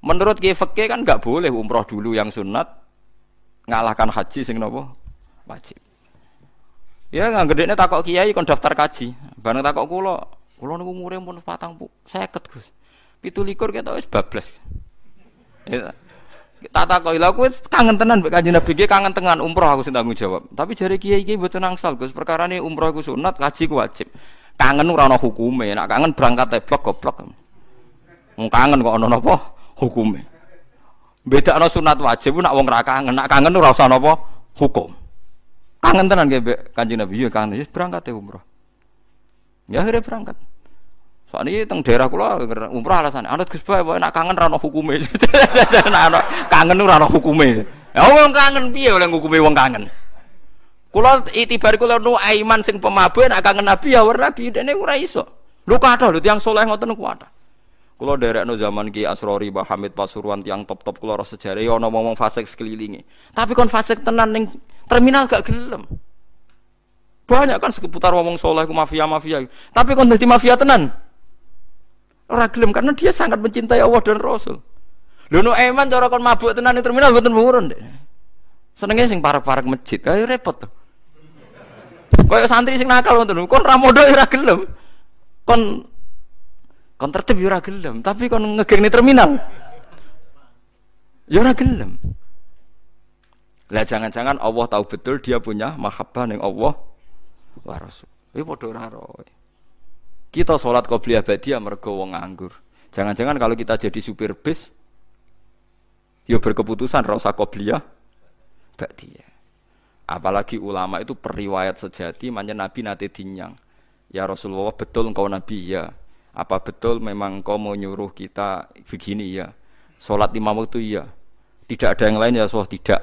menurut Kiai Fakih kan nggak boleh umroh dulu yang sunat ngalahkan haji sing nopo wajib. Ya nggak gede takok kiai kon daftar kaji. Bareng takok kulo, kulo niku umure pun patang bu, seket gus. Pitu likur kita wis bablas. Ya, tak takoki lha kowe kangen tenan mbek Kanjeng Nabi kangen tenan umroh aku sing tanggung jawab. Tapi jare kiai-kiai mboten angsal Gus, perkara ini umroh iku sunat, haji ku wajib. Kangen ora ana hukume, nek kangen berangkat blok goblok. Kangen kok ana napa hukume. Bedakno sunat wajib nak wong ra kangen, nak kangen ora usah napa hukum. Kangen tenan mbek Kanjeng Nabi, ya kangen, ya berangkat ya umroh. Ya akhirnya berangkat. Soalnya teng daerah kula umrah alasan. Anut Gus Bae nak kangen ra ono hukume. [LAUGHS] Nak kangen ora ono hukume. Ya wong kangen piye oleh hukume wong kangen. Kula itibar kula nu aiman sing pemabuk nak kangen Nabi ya ora Nabi dene ora iso. Lho kathah lho tiyang saleh ngoten ku. Kula derekno zaman Ki Asrori Mbah Hamid Pasuruan tiang top-top kula ora sejarah ya ngomong fasik sekelilingi. Tapi kon fasik tenan ning terminal gak gelem. Banyak kan seputar ngomong soleh ku mafia-mafia. Tapi kon dadi mafia tenan. Ora gelem karena dia sangat mencintai Allah dan Rasul. Lho no eman cara kon mabuk tenan ning terminal mboten purun deh. Senenge sing parek-parek masjid, kaya repot tuh. Kaya santri sing nakal ngoten kon ra modho ora gelem. Kon kon tertib ora gelem, tapi kon ngegeng terminal. Ya ora gelem. Lah jangan-jangan Allah tahu betul dia punya mahabbah ning Allah wa Rasul. Iki padha ora kita sholat qobliyah badiah mergo wong nganggur. Jangan-jangan kalau kita jadi supir bis, ya berkeputusan rasa qobliyah badiah. Apalagi ulama itu periwayat sejati, manja Nabi nate dinyang. Ya Rasulullah betul engkau Nabi ya. Apa betul memang engkau mau nyuruh kita begini ya? Sholat lima waktu ya. Tidak ada yang lain ya Rasulullah tidak.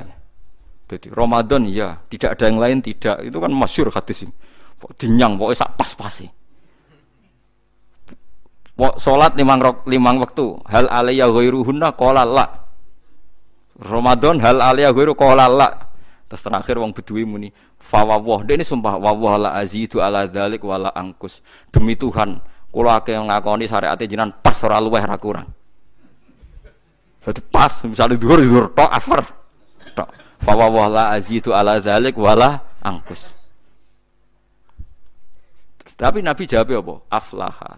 Jadi Ramadan ya, tidak ada yang lain tidak. Itu kan masyur hadis ini. Dinyang pokoknya sak pas-pasi. Salat limang limang waktu. Hal alaiya ghairuhunna qala la. Ramadan hal alaiya ghairu qala la. Terus terakhir wong bedui muni fawawah. Dia ini sumpah wawah la azidu ala dzalik wala angkus. Demi Tuhan, kula akeh ngakoni syariat jinan pas ora luweh ra kurang. Jadi pas misalnya dhuwur dhuwur tok asar. Tok. Fawawah la azidu ala dzalik wala angkus. Tapi Nabi jawab apa? Aflaha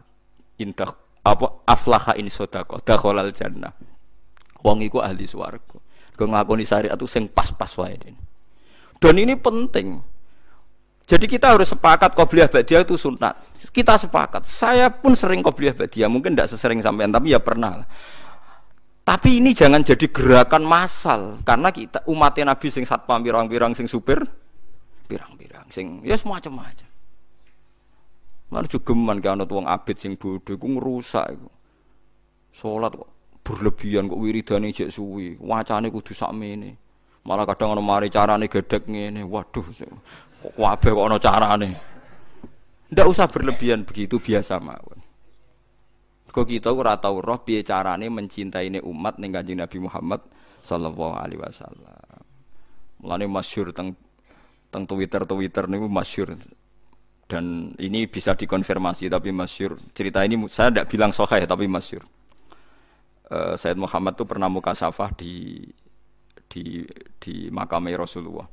indah apa aflaha ini sodako dakhalal jannah wong iku ahli swarga kau ngakoni syariat itu sing pas-pas wae dan ini penting Jadi kita harus sepakat qobliyah ba'diyah itu sunat. Kita sepakat. Saya pun sering qobliyah ba'diyah, mungkin tidak sesering sampean tapi ya pernah. Tapi ini jangan jadi gerakan massal karena kita umatnya Nabi sing satpam pirang-pirang sing supir pirang-pirang sing ya semacam macam. Mana geman ke anut wong abid sing bodoh iku ngerusak iku. Salat kok berlebihan kok wiridane jek suwi, wacane kudu sakmene. Malah kadang ana mari carane gedek ngene. Waduh, kok kabeh kok ana carane. Ndak usah berlebihan begitu biasa mawon. Kok kita ora tau roh piye carane mencintai umat ning Kanjeng Nabi Muhammad sallallahu alaihi wasallam. Mulane masyhur teng teng Twitter Twitter niku masyhur dan ini bisa dikonfirmasi tapi masyhur. Cerita ini saya tidak bilang sahih tapi masyhur. Uh, Said Muhammad itu pernah muka safah di di di makam Rasulullah.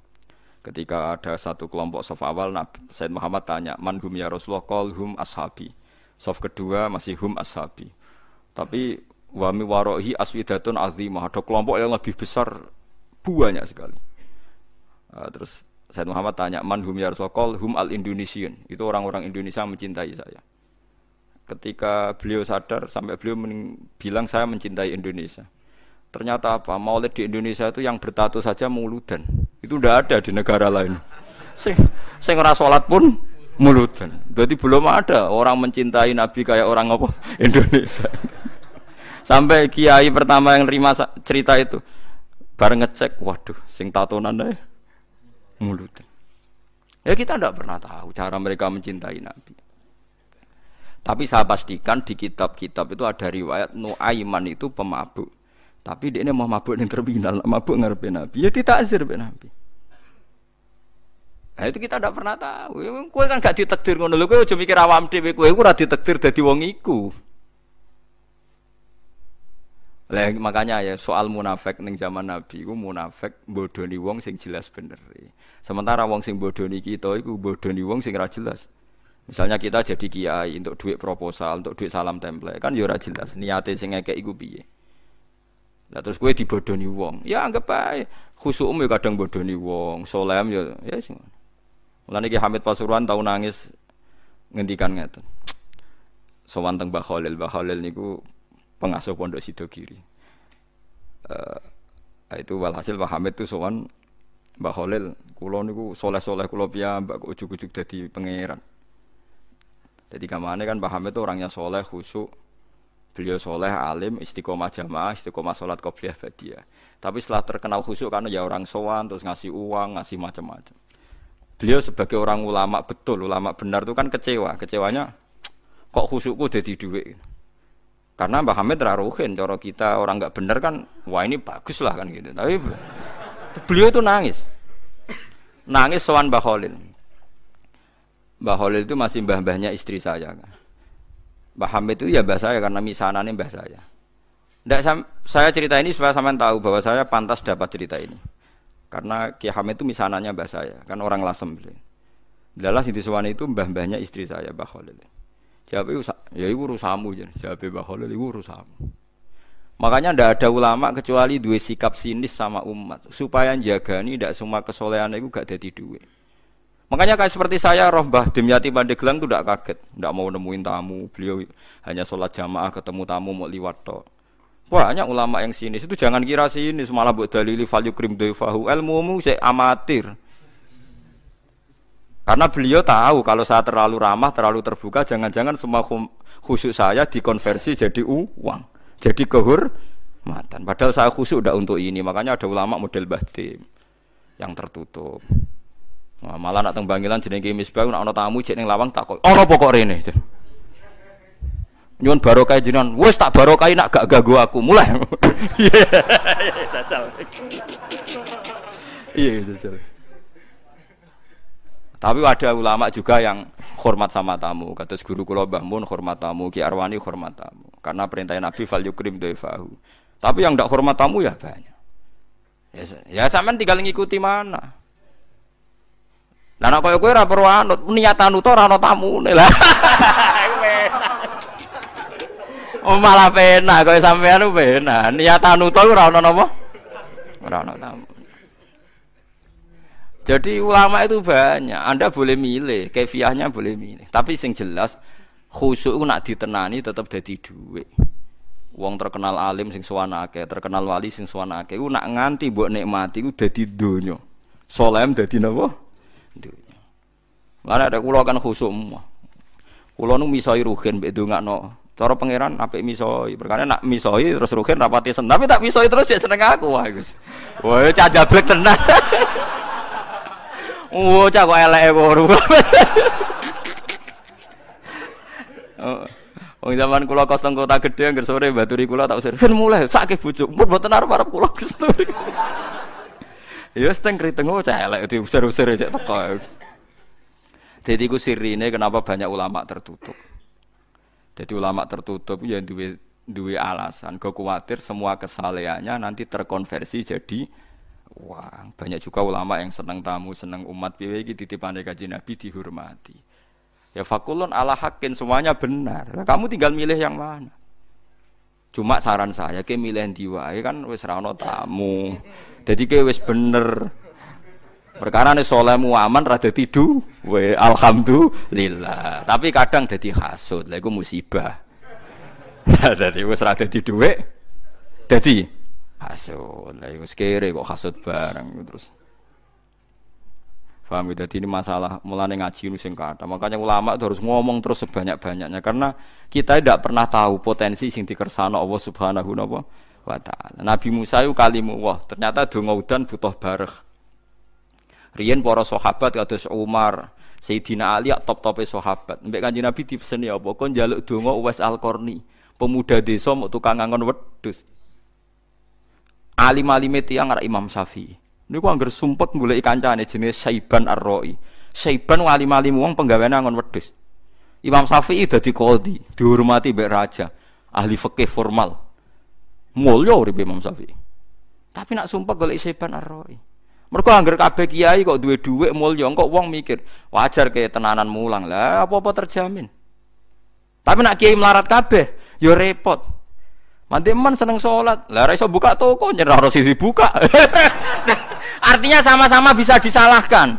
Ketika ada satu kelompok sof awal, Nabi Said Muhammad tanya, "Man hum ya Rasulullah?" Qal hum ashabi. Soft kedua masih hum ashabi. Tapi wami warohi aswidatun azimah. Ada kelompok yang lebih besar banyak sekali. Uh, terus Said Muhammad tanya, man hum ya Rasulullah? hum al Indonesian. Itu orang-orang Indonesia mencintai saya. Ketika beliau sadar, sampai beliau bilang saya mencintai Indonesia. Ternyata apa? Maulid di Indonesia itu yang bertato saja muludan. Itu udah ada di negara lain. Sing, sing sholat pun muludan. Berarti belum ada orang mencintai Nabi kayak orang apa [LAUGHS] Indonesia. Sampai kiai pertama yang terima cerita itu bareng ngecek, waduh, sing tatonan deh muludan. Ya kita tidak pernah tahu cara mereka mencintai Nabi. Tapi saya pastikan di kitab-kitab itu ada riwayat Nuaiman itu pemabuk. Tapi dia ini mau mabuk yang terminal, mabuk ngarepe Nabi. Ya tidak azir Nabi. Nah itu kita tidak pernah tahu. Kue kan gak ditekdir ngono lho, kue aja mikir awam dhewe kowe ora ditekdir dadi wong iku. Lah makanya ya soal munafik ning zaman Nabi iku munafik bodoni wong sing jelas bener. Sementara wong sing bodoni kita iku bodoni wong sing ora jelas. Misalnya kita jadi kiai untuk duit proposal, untuk duit salam template, kan ya ora jelas niate sing ngekek iku piye. Lah terus gue dibodoni wong. Ya anggap ae khusuk ya kadang bodoni wong, solem ya ya sing. Mulane Ki Hamid Pasuruan tau nangis ngendikan ngeten. Sowan teng Mbah Khalil, niku pengasuh pondok Sidogiri. Uh, itu walhasil Mbah Hamid itu sowan Mbah Khalil, kula niku soleh-soleh kula piyambak kok ujug-ujug dadi pangeran. Jadi kamane kan Mbah Hamid itu orangnya soleh, khusyuk, beliau soleh, alim, istiqomah jamaah, istiqomah sholat qobliyah badiyah. Tapi setelah terkenal khusyuk karena ya orang sowan, terus ngasih uang, ngasih macam-macam beliau sebagai orang ulama betul, ulama benar itu kan kecewa. Kecewanya kok khusukku jadi duit. Karena Mbah Hamid raruhin, cara kita orang nggak benar kan, wah ini bagus lah kan gitu. Tapi beliau itu nangis, nangis soal Mbah Khalil. Mbah Khalil itu masih mbah-mbahnya istri saya kan. Hamid itu ya mbah saya karena misanannya mbah saya. Nggak, saya cerita ini supaya sampean tahu bahwa saya pantas dapat cerita ini. Karena Kiai Hamid itu misananya mbah saya, kan orang lasem. Dalam Siti Suwani itu mbah-mbahnya istri saya, Mbah Khalil. Jawab itu, ya itu urusamu. Jawab Mbah Khalil, itu urusamu. Makanya tidak ada ulama kecuali dua sikap sinis sama umat. Supaya jaga ini tidak semua kesolehan itu gak jadi duit. Makanya kayak seperti saya, roh Mbah Dimyati Pandeglang itu tidak kaget. Tidak mau nemuin tamu. Beliau hanya sholat jamaah ketemu tamu mau liwat tok. Banyak ulama yang sinis itu jangan kira sinis malah buat dalili value krim ilmu ilmumu saya amatir. Karena beliau tahu kalau saya terlalu ramah, terlalu terbuka, jangan-jangan semua khusyuk saya dikonversi jadi uang, jadi kehormatan. Padahal saya khusyuk udah untuk ini, makanya ada ulama model batin yang tertutup. Malah nak teng Bangilan jenenge Misbah nak ana tamu cek ning lawang takok, "Ana pokok rene?" nyuwun barokah jenengan. Wis tak barokah nak gak ganggu aku. Mulai. [LAUGHS] Iya iya jajal. Tapi ada ulama juga yang hormat sama tamu. Kata guru kula Mbah hormat tamu. Ki Arwani hormat tamu. Karena perintah Nabi fal yukrim doifahu. Tapi yang tidak hormat tamu ya banyak. Ya, ya sampean tinggal ngikuti mana Nah, nek koyo kowe ora perlu anut, niat anut ora ana tamune lah. [LAUGHS] Oh malah pena kaya sampean pena. Niatan utul ora ana napa? Ora ana tamu. Jadi ulama itu banyak. Anda boleh milih, kefiahnya boleh milih. Tapi sing jelas khusyuk nak ditenani tetap jadi duit. Wong terkenal alim sing suwanake, terkenal wali sing suwanake. Ku nak nganti mbok nikmati ku dadi donya. Solem dadi napa? Donya. Lah ada kula kan khusuk semua. Kula nu misoi ruhin mbek ndongakno. Cara pangeran apik misoi. Perkara nak misoi terus ruhin rapati seneng. Tapi tak misoi terus ya seneng aku wah Gus. Wah, cah jablek tenan. [LAUGHS] Oh, cah kok eleke ngono. [LAUGHS] Oh. Wong zaman kula kos teng kota gedhe angger sore baturi kula tak usir. Fen mulai sakit bojo. Mun mboten arep-arep kula kesturi. Ya wis teng kriteng oh celek diusir-usir cek teko. Jadi ku sirine kenapa banyak ulama tertutup. Jadi ulama tertutup ya duwe duwe alasan. Kau khawatir semua kesalehannya nanti terkonversi jadi wah banyak juga ulama yang senang tamu senang umat piye iki titipane kaji Nabi dihormati. Ya fakulun ala hakin semuanya benar. Kamu tinggal milih yang mana. Cuma saran saya ke milih diwai kan wis rano tamu. Jadi ke wis bener. Perkara nih solemu aman rada tidu, we alhamdulillah. Tapi kadang jadi hasud, lah musibah. [LAUGHS] jadi wis rada tidu we, jadi hasud. Lah wis kere kok hasud bareng terus. Faham ya? Jadi ini masalah mulai ngaji ini sing kata. Makanya ulama itu harus ngomong terus sebanyak-banyaknya karena kita tidak pernah tahu potensi sing dikersano Allah Subhanahu wa taala. Nabi Musa itu kalimu wah, ternyata donga udan butuh bareh. Riyen para sahabat kados Umar, Sayyidina Ali top-tope sahabat. Mbek Kanjeng Nabi dipeseni apa? Kon njaluk donga Uwais Al-Qarni, pemuda desa mau tukang ngangon wedhus. Alim-alime tiyang Imam Syafi'i. Niku angger sumpek golek kancane jenis Saiban Ar-Ra'i. Saiban wali-wali wong penggaweane angon wedhus. Imam Syafi'i dadi qadhi, dihormati mbek raja, ahli fikih formal. Mulya uripe Imam Syafi'i. Tapi nak sumpek golek Saiban Ar-Ra'i. Mergo angger kabeh kiai kok duwe dhuwit mulya, kok wong mikir, wajar ke tenanan mulang. Lah apa-apa terjamin. Tapi nak kiai melarat kabeh, ya repot. Mandi man seneng sholat, lah iso buka toko nyerah harus dibuka. [LAUGHS] Artinya sama-sama bisa disalahkan.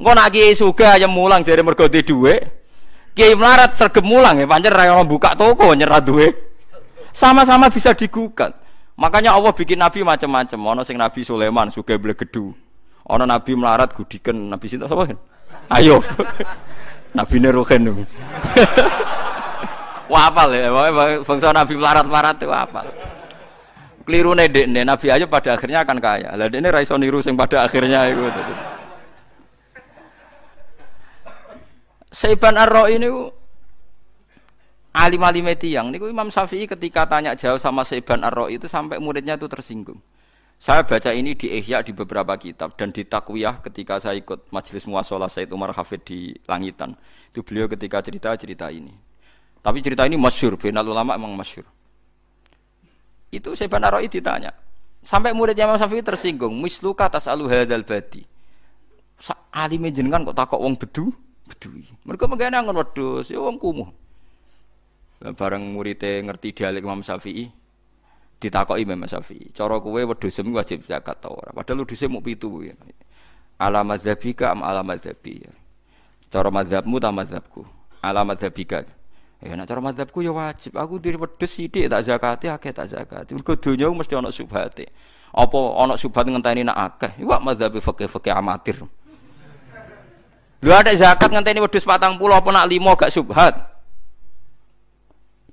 Engko nak kiai suga yang mulang jadi mergo duwe. Kiai melarat sergem mulang ya pancen ra buka toko nyerah duwe. Sama-sama bisa digugat. Makanya Allah bikin nabi macam-macam. Ono sing Nabi Sulaiman suga blegedu. Ono nabi melarat gudiken, nabi sinten sapa? Ayo. [LAUGHS] nabi Neruhen. [LAUGHS] Wah apal ya, bangsa Nabi melarat-melarat itu apal. Keliru nih dek Nabi aja pada akhirnya akan kaya. Lah ini raiso niru sing pada akhirnya itu. Saiban ar ini alim-alim yang niku Imam Syafi'i ketika tanya jauh sama Saiban ar itu sampai muridnya itu tersinggung. Saya baca ini di Ihya di beberapa kitab dan di Takwiyah ketika saya ikut majelis muasalah Said Umar Hafid di Langitan. Itu beliau ketika cerita-cerita ini. Tapi cerita ini masyur, final ulama emang masyur. Itu saya Banaroi ditanya. Sampai muridnya Imam Syafi'i tersinggung. Misluka tas alu hadal badi. Alime jenengan kok takok wong bedu? Bedui. Mereka mengenai angon wedus, ya wong kumuh. Bareng muridnya ngerti dialek Imam Syafi'i, ditakoki Imam Syafi'i. Cara kowe wedhus wajib zakat ta ora? Padahal wedhuse mung pitu. Ya. Alamat zabika am alamat zabi. Cara mazhabmu ta mazhabku? Alamat zabika. Ya nek cara madzhabku ya wajib. Aku diri wedhus sithik tak zakati akeh tak zakati. Mergo donya mesti ana subhate. Apa ana subhat ngenteni nak akeh. Iku madzhab fikih-fikih amatir. Lu ada zakat ngenteni wedhus 40 apa nak 5 gak subhat.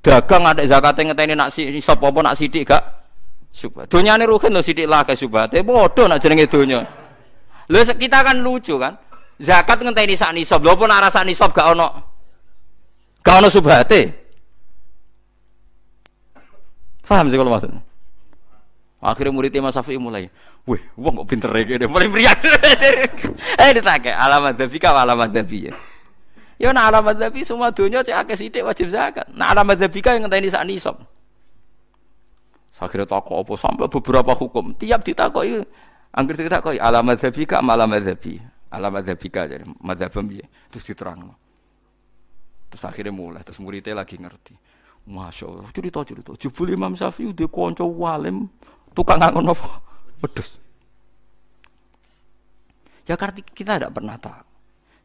Dagang ada zakat ngenteni nak nisab apa nak sithik gak subhat. Donyane ruhin lho sithik lah akeh subhate. Padha nak jenenge donya. Lho kita kan lucu kan. Zakat ngenteni sak nisab. Lho apa nak rasa nisab gak ono Gak ono subhate. Paham sih kalau maksudnya? Akhirnya murid Imam Syafi'i mulai, wih, wong kok pinter ya, mulai meriak. eh ditake, alamat dabi kau alamat dabi ya. Nah alamat dabi semua dunia cek akeh sidik wajib zakat. Nah alamat dabi kau yang ngenteni sak nisab. Akhirnya takut apa sampai beberapa hukum. Tiap ditakoi, angker ditakoi alamat dabi kau alamat dabi. Alamat dabi kau jadi madzhabem ya. Terus diterang. Terus akhirnya mulai, terus muridnya lagi ngerti. Masya Allah, cerita-cerita. Jebul Imam Syafi'i udah konco walim, tukang ngangon apa? Wedus. Ya karena kita tidak pernah tahu.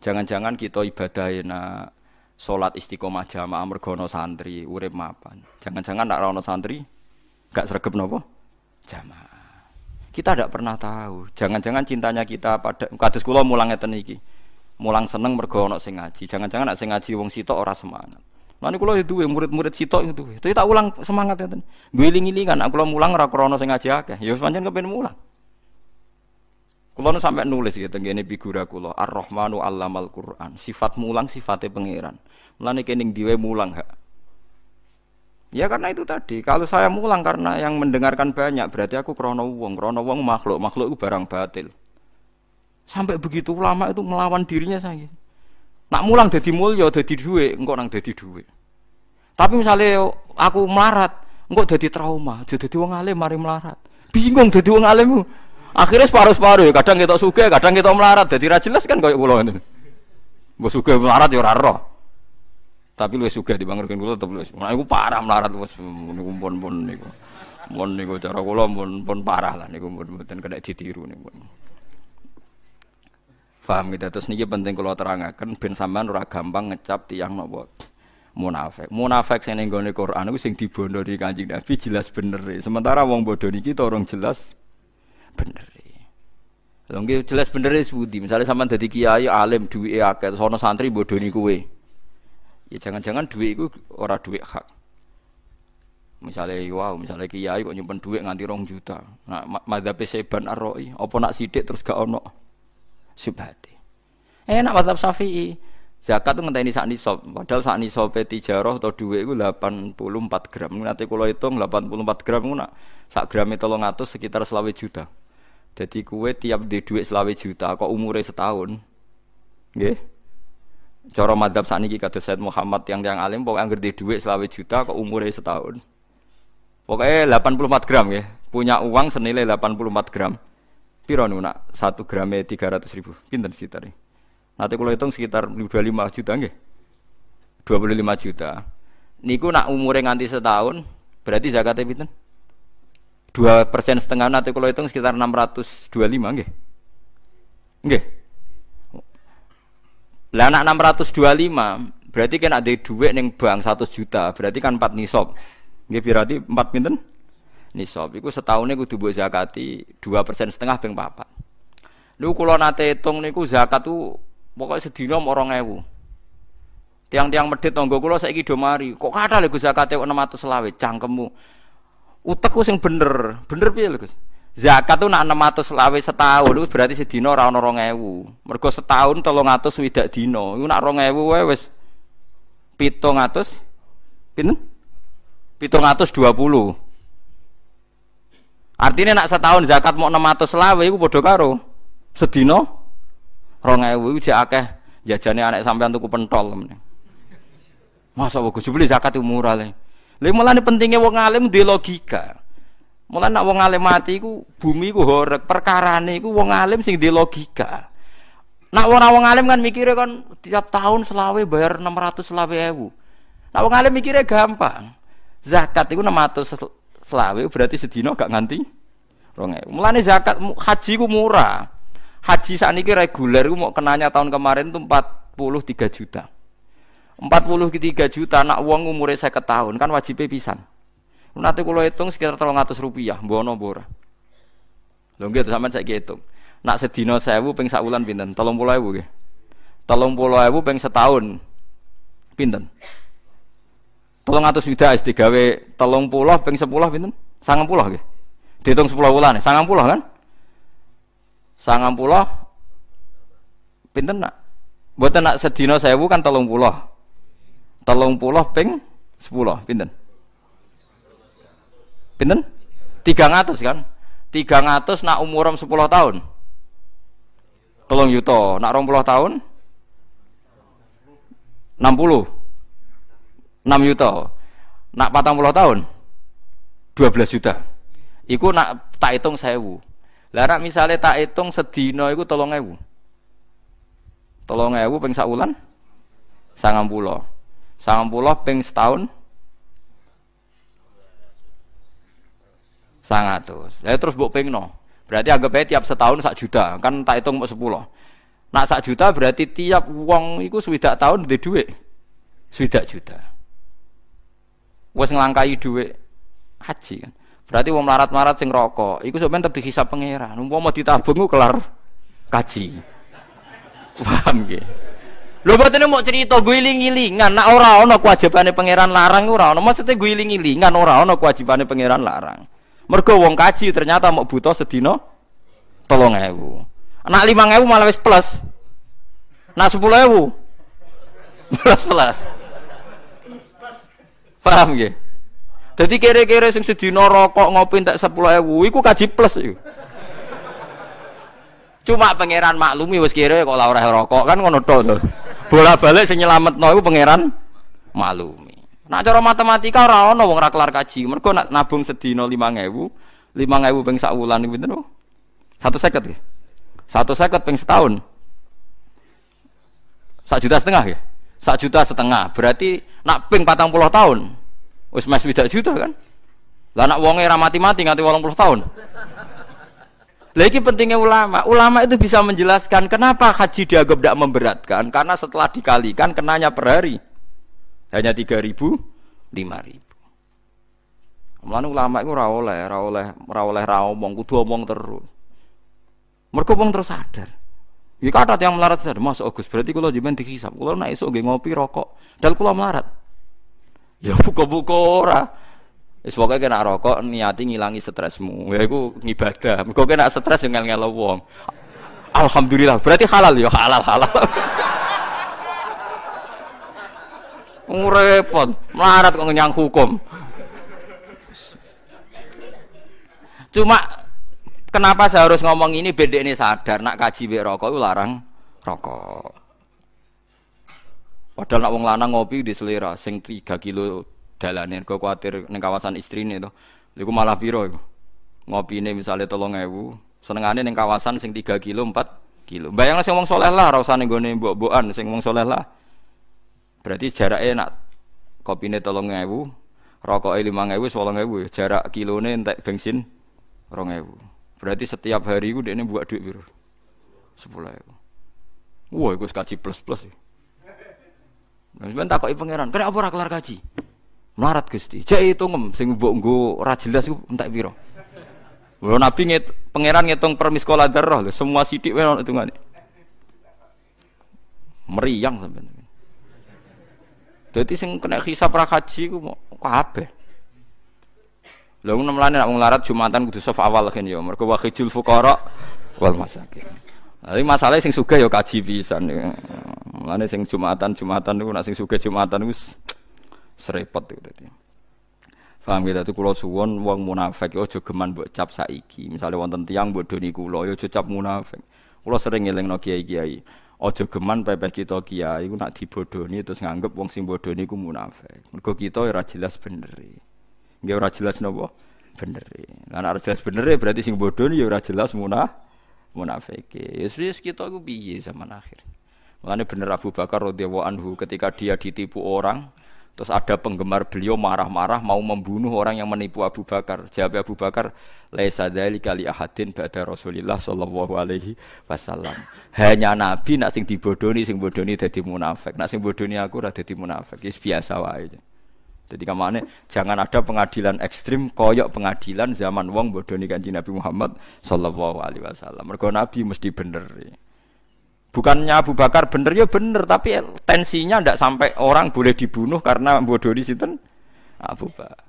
Jangan-jangan kita ibadah nak sholat istiqomah jamaah mergono santri urip mapan. Jangan-jangan nak rono santri gak sergap nopo jamaah. Kita tidak pernah tahu. Jangan-jangan cintanya kita pada kados kula mulang ngeten iki. Mulang seneng mergo ana sing ngaji. Jangan-jangan nak sing ngaji wong sitok ora semangat. Niku kula duwe murid-murid sitok itu. Tapi tak ulang semangat ngeten. Guling-giling kan aku mulang ora krana sing ngaji akeh. Ya pancen kepen mulang. Kulo nu sampai nulis gitu ngene figura kulo Ar-Rahmanu 'allamal Qur'an. Sifat mulang sifatnya pangeran. Mulane kening diwe mulang hak. Ya karena itu tadi, kalau saya mulang karena yang mendengarkan banyak berarti aku krono wong, krono wong makhluk, makhluk itu barang batil. Sampai begitu lama itu melawan dirinya saya. Nak mulang jadi mulya, jadi duit, engkau nang jadi duit. Tapi misalnya aku melarat, engkau jadi trauma, jadi wong alim mari melarat. Bingung jadi wong alim. Akhirnya separuh-separuh ya, kadang kita suka, kadang kita melarat. Jadi ra jelas kan kayak kula ini. Mbok suka melarat ya ora roh. Tapi lu suka dibangun kula tetep lu. Nah iku parah melarat wis niku pun-pun niku. Mun niku cara kula pun pun parah lah niku mboten kena ditiru niku. Faham gitu terus niki penting kalau terangaken ben sampean ora gampang ngecap tiang napa munafik. Munafik sing ning Quran iku sing dibondo di Kanjeng Nabi jelas bener. Sementara wong bodoh niki orang jelas bener. Lha nggih jelas bener wis budi. Misale sampean dadi kiai alim duwike akeh terus ana santri bodoni kowe. Ya jangan-jangan duit iku ora duit hak. Misalnya wow, misalnya kiai kok nyimpen duit nganti rong juta. Nah, madhab seban arroi, apa nak sidik terus gak ono subhati. Eh nak madhab syafi'i, zakat tuh ngenteni sak nisab. Padahal sak nisab tijarah atau duit itu 84 gram. Nanti kalau hitung 84 gram nak sak gram itu ngatus sekitar selawe juta. Jadi kue tiap di duit selawe juta, kok umurnya setahun, nggih? Cara madhab sakniki kata Said Muhammad yang yang alim pokoknya anggar di duit selawe juta, kok umurnya setahun. Pokoknya 84 gram ya, punya uang senilai 84 gram. Piro nak satu gramnya 300 ribu, pinter sekitar Nanti kalau hitung sekitar 25 juta nggih. 25 juta. Niku nak umurnya nganti setahun, berarti zakatnya pinter? Dua persen setengah nanti kalau hitung sekitar 625 nggih. Nggih. Lah anak 625 berarti kan ada duit neng bank 100 juta, berarti kan 4 nisab. Nggih berarti 4 pinten? Nisab iku setahun kudu mbok zakati 2 persen setengah ping 4. Lu kula nate hitung niku zakat tuh pokoknya sedina 2000. Tiang-tiang medit tangga kula saiki do mari. Kok kathah lho zakate 600 selawe cangkemmu. Utekku sing bener. Bener piye lho Gus? Zakat tuh nak 600 selawe setahun itu berarti sedina ora ana 2000. Mergo setahun 300 swidak dina. Iku nak 2000 wae wis 700 pinten? 720. Artinya nak setahun zakat mau 600 selawe iku padha karo sedina 2000 iku jek akeh jajane anak sampean tuku pentol. Masa kok beli zakat itu murah. Lha mulane pentingnya wong alim di logika. Mulane nak wong alim mati iku bumi iku horeg, perkarane iku wong alim sing di logika. Nak ora wong alim kan mikirnya kan tiap tahun selawe bayar 600 selawe ewu. Nak wong alim mikirnya gampang. Zakat itu 600 selawe berarti sedina gak nganti 2000. Mulane zakat haji ku murah. Haji saat ini reguler mau kenanya tahun kemarin tuh 43 juta. 43 juta anak uang umurnya saya tahun kan wajib pisan. Nanti kalau hitung sekitar 300 rupiah, bono bora. Lho gitu sampean saya hitung. Nak sedino sewu ping saulan pinten? Tolong pulau ibu Tolong pulau ibu ping setahun pinten? Tolong atus juta es gawe tolong pulau ping sepuluh pinten? Sangat pulau gitu. Dihitung sepuluh bulan, sangat pulau kan? Sangat pulau pinten nak? Buat nak sedino sewu kan tolong pulau telung puluh ping sepuluh pinten? Pinten? tiga ngatus kan? tiga ngatus nak umuram sepuluh tahun. Telung yuto nak rong puluh tahun? enam puluh. Enam yuto. Nak patang puluh tahun? dua belas juta. Iku nak tak hitung sewu. Lara misalnya tak hitung sedino iku tolong ewu. Tolong ewu ping saulan sangat pulau sangat puluh ping setahun sangat terus ya terus buk ping no Berarti anggap aja tiap setahun sak juta, kan tak hitung mau sepuluh. Nak sak juta berarti tiap uang itu sudah tahun di duit sudah juta. Wes ngelangkai duit haji kan. Berarti wong melarat-melarat sing rokok, iku sebenarnya tetap dihisap pangeran. Umpama ditabung kelar kaji. Paham nggih? Lho ini mau cerita guling-gilingan, nak ora ana kewajibane pangeran larang ora ana. Maksudnya guling-gilingan ora ana kewajibane pangeran larang. Mergo wong kaji ternyata mau butuh sedina 3000. Nak 5000 malah wis plus. Nak 10000 [LAUGHS] plus plus. Paham nggih? Jadi kira-kira sing sedina rokok ngopi tak 10000 iku kaji plus iku. Cuma pangeran maklumi wis kira kok ora rokok kan ngono to. Bola-balik sing nyelametno iku pangeran maklumi. Nak cara matematika ora ana wong ora kelar kaji. Mergo nak nabung sedina 5000, 5000 ping sak wulan niku pinten? 150 nggih. 150 ping setahun. Sak juta setengah ya? Sak juta setengah. Berarti nak ping 40 tahun. Wis widak juta kan? Lah nak wonge ra mati-mati nganti 80 tahun. Lagi pentingnya ulama. Ulama itu bisa menjelaskan kenapa haji dianggap tidak memberatkan. Karena setelah dikalikan kenanya per hari hanya tiga ribu, lima ribu. Mulane ulama itu rawoleh, rawoleh, rawoleh, rawomong, kudu omong terus. Mereka omong terus sadar. Ya kata yang melarat sadar, Mas Agus berarti kalau jiban dihisap, kalau naik esok ngopi rokok, dan kalau melarat. Ya buka-buka ora. Wis pokoke kena rokok niati ngilangi stresmu. Ya iku ngibadah. Mergo kena stres yo ngel-ngelo wong. Alhamdulillah, berarti halal ya halal halal. Ngurepot, melarat kok nyang hukum. Cuma kenapa saya harus ngomong ini beda ini sadar nak kaji be rokok itu larang rokok. Padahal nak wong lanang ngopi di selera sing 3 kilo dalanin kok kuatir ning kawasan istrine to. Iku malah piro iku? Ngopine misale 3000, senengane ning kawasan sing 3 kilo 4 kilo. Bayangno sing wong soleh lah ora usah ning gone mbok-mbokan sing wong soleh lah. Berarti jarake nak kopine 3000, rokoke 5000, 8000 jarak kilone entek bensin 2000. Berarti setiap hari iku dekne buat duit piro? 10000. Wah, iku kaji plus-plus. Nah, sebentar takoki pangeran, "Kene apa ora kelar kaji?" Melarat Gusti. Cek itu ngem sing mbok nggo ora jelas iku entek pira. Lho Nabi nget pangeran ngitung per miskola darah lho, semua sidik wae ono hitungane. Meriang sampean. Dadi sing kena hisab ra haji ku kabeh. Lha ngono mlane nek larat Jumatan kudu saf awal kan ya, mergo wa khijul fuqara wal masakin. Tapi masalahnya sing sugih ya kaji pisan. Mulane sing Jumatan Jumatan niku nek sing Jumatan niku serepot itu tadi. Paham gitu tuh kulo suwon wong munafik aja geman mbok cap saiki. Misale wonten tiyang bodoni kulo ya aja cap munafik. Kulo sering ngelingno kiai-kiai. Aja geman pepeh kita kiai iku nak dibodoni terus nganggep wong sing bodoni ku munafik. Mergo kita ora jelas bener. Nggih ora jelas napa? Bener. Lah nek ora jelas bener berarti sing bodoni ya ora jelas munah munafik. Ya wis kita ku piye zaman akhir. Mulane bener Abu Bakar radhiyallahu anhu ketika dia ditipu orang Terus ada penggemar beliau marah-marah mau membunuh orang yang menipu Abu Bakar. Jawab Abu Bakar, "Laisa dzalika li ahadin ba'da Rasulillah sallallahu alaihi wasallam." [LAUGHS] Hanya Nabi nak sing dibodoni sing bodoni dadi munafik. Nak sing bodoni aku ora dadi munafik. Wis biasa wae. Jadi kamane jangan ada pengadilan ekstrim koyok pengadilan zaman wong bodoni kanjeng Nabi Muhammad sallallahu alaihi wasallam. Mergo Nabi mesti bener. Ya. Bukannya Abu Bakar bener ya bener, tapi tensinya ndak sampai orang boleh dibunuh karena bodoh di situ. Abu Bakar.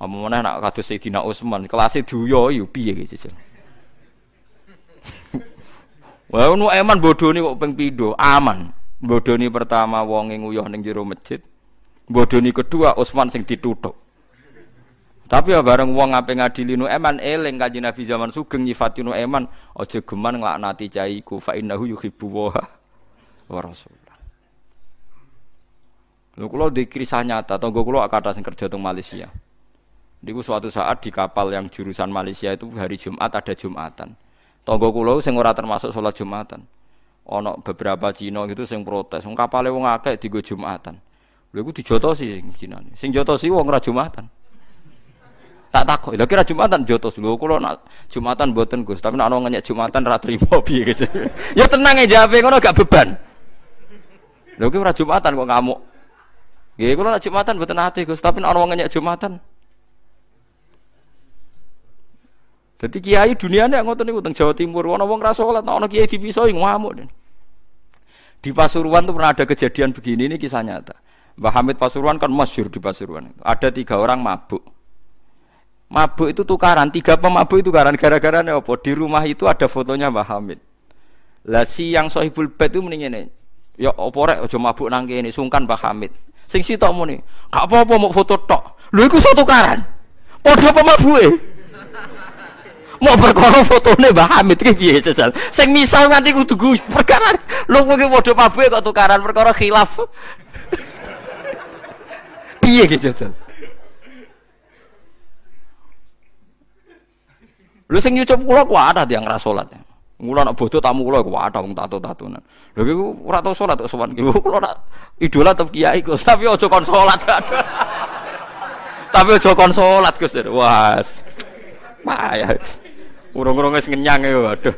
Mana nak kados Sayyidina Utsman, kelasnya duyo yo piye gitu. [LAUGHS] Wah, nu eman bodoh nih kok ping aman. Bodoh nih pertama wong nguyuh ning jero masjid. Bodoh nih kedua Utsman sing ditutup. Tapi ya bareng wong ngape ngadili nu eman eling kanjeng Nabi zaman sugeng nyifati nu eman aja geman nglaknati caiku fa innahu yuhibbu wa wa rasul. Lho kula di kisah nyata tangga kula kata sing kerja teng Malaysia. Niku suatu saat di kapal yang jurusan Malaysia itu hari Jumat ada Jumatan. Tangga kula sing ora termasuk sholat Jumatan. Ana beberapa Cina gitu sing protes, wong kapale wong akeh digo Jumatan. Lha iku dijotosi sing Cina. Sing jotosi wong ora Jumatan. Tak takok. Lha kira Jumatan jotos lho kula nak Jumatan mboten Gus, tapi nek ana ngenyek Jumatan ra trimo [LAUGHS] piye gitu. ya tenang ya jawabe ngono gak beban. Lho ki ora Jumatan kok ngamuk. Nggih kula nak Jumatan mboten ate Gus, tapi nek ana ngenyek Jumatan. Jadi kiai dunia nih ngotot nih teng Jawa Timur, ana wong ra salat, ana kiai dipisoi ngamuk. Di Pasuruan tuh pernah ada kejadian begini, ini kisah nyata. Mbah Pasuruan kan masyur di Pasuruan. Ada tiga orang mabuk. Mabuk itu tukaran, tiga pemabuk itu tukaran gara-gara apa? Di rumah itu ada fotonya Mbah Hamid. Lah si yang sohibul bed itu mendingin Ya opo rek aja mabuk nang kene, sungkan Mbah Hamid. Sing sitok muni, gak apa-apa mau foto tok. Lho iku foto tukaran. Padha pemabuke. mau [LAUGHS] perkara fotone Mbah Hamid ki piye jajal. Sing misal nganti kudu perkara lho kowe padha mabuke kok tukaran perkara khilaf. [LAUGHS] piye ki. Lho sing nyucup kula ku ada tiyang ra salat. Mula nak bodoh tamu kula ku ada wong tato-tatonan. Lho iku ora tau salat kok sowan ki. Kula nak idola tetep kiai Gus, tapi aja kon salat. [LAUGHS] tapi aja kon salat Gus. Wah. Payah. Urung-urung wis ngenyang ya waduh.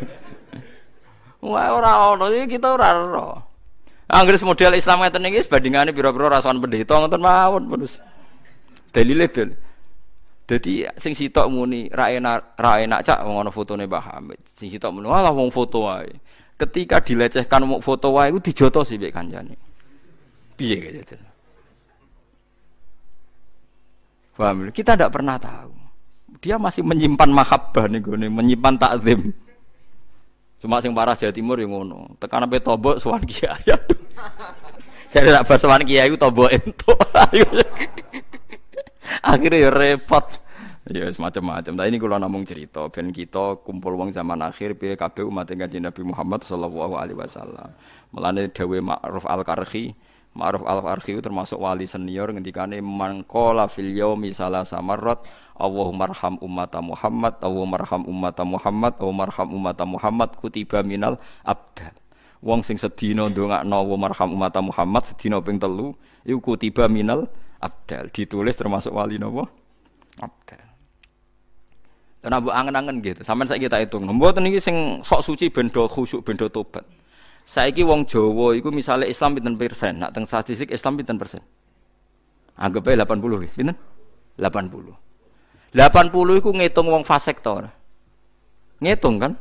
Wah ora ono iki kita ora ora. Anggris model Islam ngeten iki bandingane pira-pira rasukan pendeta ngoten mawon terus. Dalile dalil. Jadi sing sitok muni ra enak ra enak cak wong ana fotone Mbah Hamid. Sing sitok muni walah wong foto wae. Ketika dilecehkan mau foto wae iku dijotos sih mbek kancane. Piye gitu. Paham? Kita tidak pernah tahu. Dia masih menyimpan mahabbah nih gue menyimpan takzim. Cuma sing parah Jawa Timur yang ngono. Tekan sampai tobok suan kiai. Saya tidak bersuan kiai itu tobok. [LAUGHS] akhirnya ya repot. Ya semacam-macam tapi ini kalau namung cerita. Ben kita kumpul wong zaman akhir piye kabeh umat kanjeng Nabi Muhammad sallallahu alaihi wasallam. Melane dawe Ma'ruf al-Karhi. Ma'ruf al-Karhi termasuk wali senior ngendikane mangkola fil yaumi salasa marrat Allahumma arham ummata Muhammad Allahumma arham ummata Muhammad Allahumma arham ummata Muhammad kutiba minal abdal wong sing sedina ndongakno Allahumma arham ummata Muhammad sedina ping telu iku kutiba minal ditulis termasuk wali nopo? Abdal dan abu angen-angen gitu. Sampai saya kita hitung. Membuat ini sing sok suci bendo khusyuk bendo tobat. Saiki wong Jawa itu misalnya Islam pinten persen? Nak teng statistik Islam pinten persen? Anggap aja 80 pinten? 80 80 itu ngitung wong fasektor ngitung kan?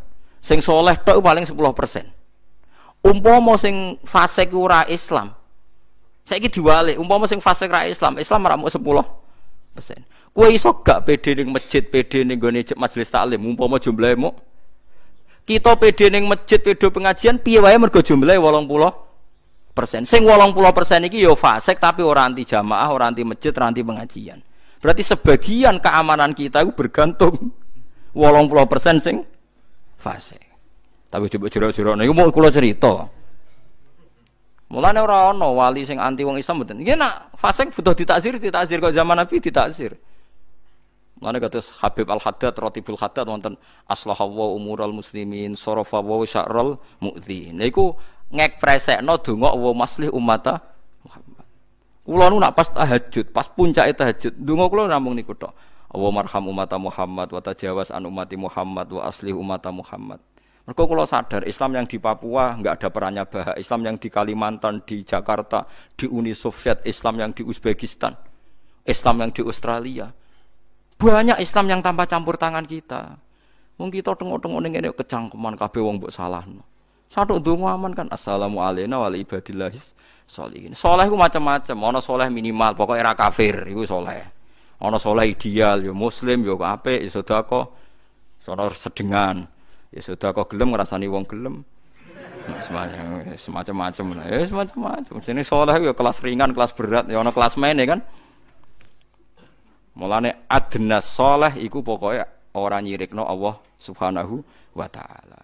Sing soleh tok paling 10 persen. Umpama sing fasek ora Islam Saiki diwalik, umpama sing fase ra Islam, Islam ora mau 10%. Kowe iso gak pede ning masjid, pede ning gone majelis taklim, umpama jumlahe mu kita pede ning masjid, pede pengajian piye wae mergo jumlahe 80 persen. Sing 80 persen iki yo ya fasik tapi ora anti jamaah, ora anti masjid, ora anti pengajian. Berarti sebagian keamanan kita itu bergantung 80 persen sing fasik. Tapi coba jero-jero niku mau kula cerita. Mulane ora ana wali sing anti wong Islam mboten. Nggih nak fasik butuh ditakzir, ditakzir kok zaman Nabi ditakzir. Mulane kados Habib Al-Haddad Ratibul Haddad wonten aslaha wa umural muslimin sarafa wa syarral mu'dzi. Niku ngekspresekno donga wa maslih ummata Muhammad. Kula nu nak pas tahajud, pas puncake tahajud, donga kula namung niku tok. Allahumma marham ummata Muhammad wa tajawaz an ummati Muhammad wa aslih ummata Muhammad. Mereka kalau sadar Islam yang di Papua nggak ada perannya bahak, Islam yang di Kalimantan, di Jakarta, di Uni Soviet, Islam yang di Uzbekistan, Islam yang di Australia. Banyak Islam yang tanpa campur tangan kita. Mungkin kita tengok-tengok ini kecangkeman kabeh wong mbok salahno. Satu dongo aman kan assalamualaikum wa ibadillahis sholihin. Soleh itu macam-macam. Ono soleh minimal, pokoknya era kafir, itu soleh. Ono soleh ideal, yo muslim, yo apik, yo sedekah, sono sedengan. Ya sudah kok gelem ngrasani wong gelem. Semacam-macam lah. Ya semacam-macam. Sini soleh ya kelas ringan, kelas berat, ya ono kelas main ya kan. Mulane adna soleh iku pokoknya orang nyirikno Allah Subhanahu wa taala.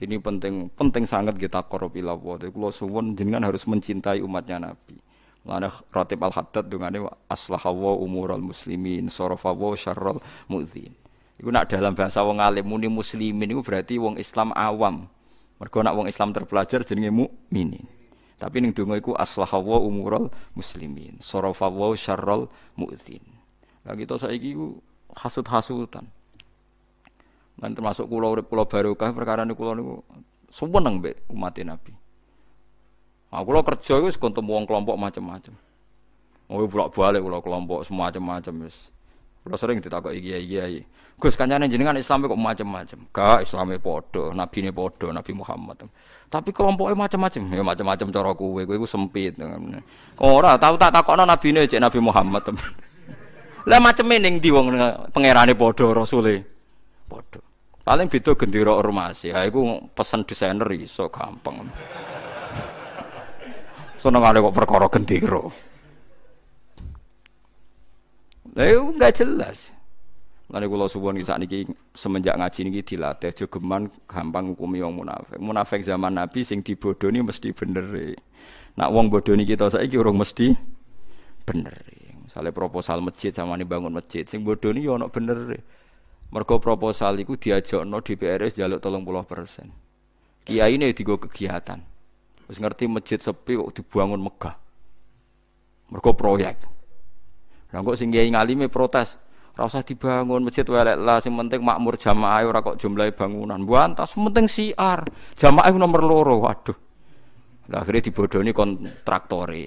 Ini penting penting sangat kita koropila Allah. Kalau suwun jenengan harus mencintai umatnya Nabi. Mulane Ratib Al-Haddad dungane aslahawa umural muslimin sarafawa syarral mu'dzin. Iku nak dalam bahasa wong alim muni muslimin itu berarti wong Islam awam. Mergo nak wong Islam terpelajar jenenge mukminin. Tapi ning donga iku aslahawa umurul muslimin, sarafawa syarrul mu'dzin. Lah kita saiki iku hasut-hasutan. Dan termasuk kula urip kula barokah perkara niku kula niku seneng mbek umat Nabi. Aku kula kerja iku ketemu wong kelompok macam-macam. Oh bolak-balik kula kelompok semacam-macam wis. Kula sering ditakoki kiai-kiai. Gus kancane jenengan Islam kok macam-macam. Gak Islame padha, nabine padha, Nabi Muhammad. Tapi kelompoknya macam-macam. Ya macam-macam cara kowe iku sempit. Ora, tahu tak takokno nabine cek Nabi Muhammad. [LAUGHS] Lah macam ning ndi wong pangerane padha rasule. Padha. Paling beda gendera ormas ya iku pesen desainer iso gampang. [LAUGHS] Seneng ada kok perkara gendera. Lah enggak jelas. Lalu kalau subuh nih saat ini semenjak ngaji ini dilatih jogeman gampang hukumi wong munafik. Munafik zaman Nabi sing dibodoni mesti bener. Nak wong bodoni kita saya urung mesti bener. Misalnya proposal masjid sama nih bangun masjid, sing bodoni yo ono bener. Mergo proposal iku diajakno DPRS jaluk puluh persen. Kiai ini digo kegiatan. Wis ngerti masjid sepi kok dibangun megah. Mergo proyek. Lah kok sing kiai ngalime protes, ora usah dibangun masjid welek lah sing penting makmur jamaah ora kok jumlahe bangunan. Buantas penting siar. Jamaah nomor loro. Waduh. Lah akhirnya dibodoni kontraktore.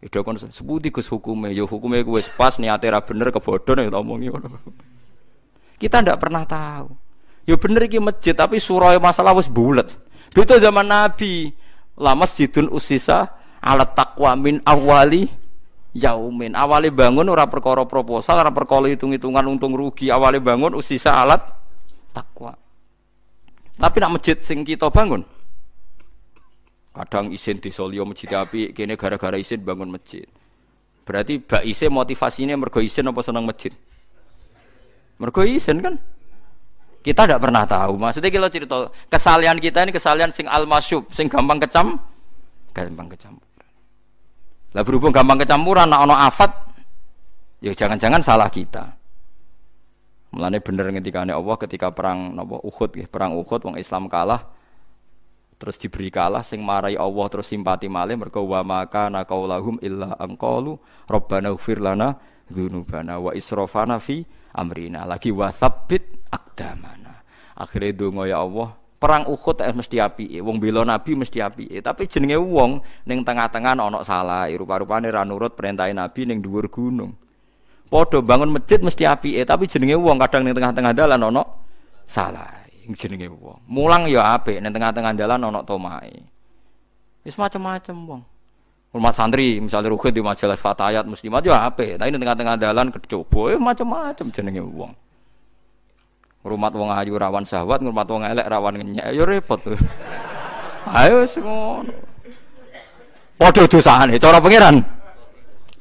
Itu kon seputi Gus hukume, yo hukume kuwi pas niate ra bener kebodhon ya omongi ngono. Kita ndak pernah tahu. Yo bener iki masjid tapi surah masalah wis bulet. Itu zaman Nabi la masjidun usisa alat taqwa min awali yaumin. Awali bangun ora perkara proposal, ora perkara hitung-hitungan untung rugi. Awali bangun usisa alat takwa. Tapi nak masjid sing kita bangun kadang isin di Solio masjid api kene gara-gara isin bangun masjid. Berarti bak isin motivasinya mergo isin apa seneng masjid? Mergo isin kan? Kita tidak pernah tahu. Maksudnya kalau cerita kesalian kita ini kesalian sing almasyub, sing gampang kecam, gampang kecampuran. Lah berhubung gampang kecampuran, nak ono afat, ya jangan-jangan salah kita. Mulane bener ketika Allah ketika perang napa Uhud ya, perang Uhud wong Islam kalah terus diberi kalah sing marai Allah terus simpati malih mergo wa maka naqaulahum illa anqalu rabbana ighfir lana dzunubana wa israfana fi amrina lagi wasabbit akdamana akhirnya donga ya Allah perang Uhud eh, mesti api wong bela nabi mesti api tapi jenenge wong ning tengah-tengah ana salah rupa-rupane ra nurut perintah nabi ning dhuwur gunung padha bangun masjid mesti api tapi jenenge wong kadang ning tengah-tengah dalan ana salah jenenge wong. Mulang ya apik ning tengah-tengah dalan ana tomae. Wis macam-macam wong. Rumah santri misalnya rukhid di majalah Fatayat Muslimat ya apik, tapi ning tengah-tengah dalan kecoba ya macam-macam jenenge wong. Ngrumat wong ayu rawan syahwat, ngrumat wong elek rawan ngenyek ya repot. Ayo ngono. Padha dosane cara pangeran.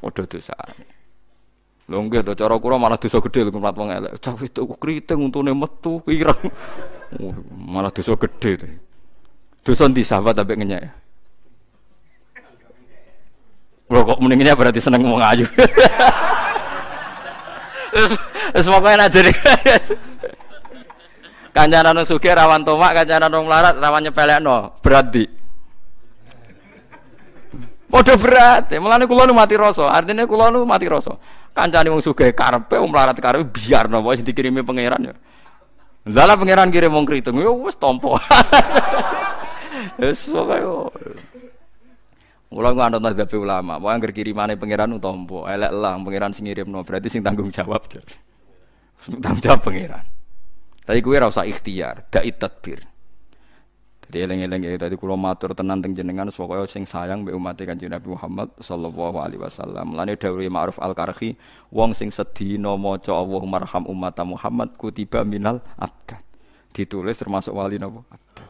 Padha dosane. Lho nggih to cara kula malah dosa gedhe lho ngrumat wong elek. Cah itu kriting untune metu ireng. Malah dosa gede tuh. Dosa di sahabat tapi ngenyek. Lho kok mendingnya berarti seneng wong ayu. [LAUGHS] Pokoke nak jere. Kancanan sugih rawan tomak, kancanan wong larat rawan nyepelekno. Berarti Padha berat. Mulane kula nu mati rasa. Artinya kula nu mati rasa. Kancane wong sugih karepe wong melarat karepe biar napa sing dikirimi pangeran ya. Lala pangeran kirim wong kriting ya wis tampa. [LAUGHS] Wis pokoke. Mula nganut mazhab ulama, pokoke anggere kirimane pangeran utampa, elek lah pangeran sing ngirimno, berarti sing tanggung jawab. Tanggung jawab pangeran. Tapi kuwi ora usah ikhtiar, dai tadbir. Jadi eleng-eleng ya tadi kulo matur tenan teng jenengan pokoke sing sayang mbek umat Kanjeng Nabi Muhammad sallallahu alaihi wasallam. Lane dawuhe Ma'ruf Al-Karhi, wong sing sedina maca Allahumma arham umat Muhammad kutiba minal abdan. Ditulis termasuk wali napa? Abdan.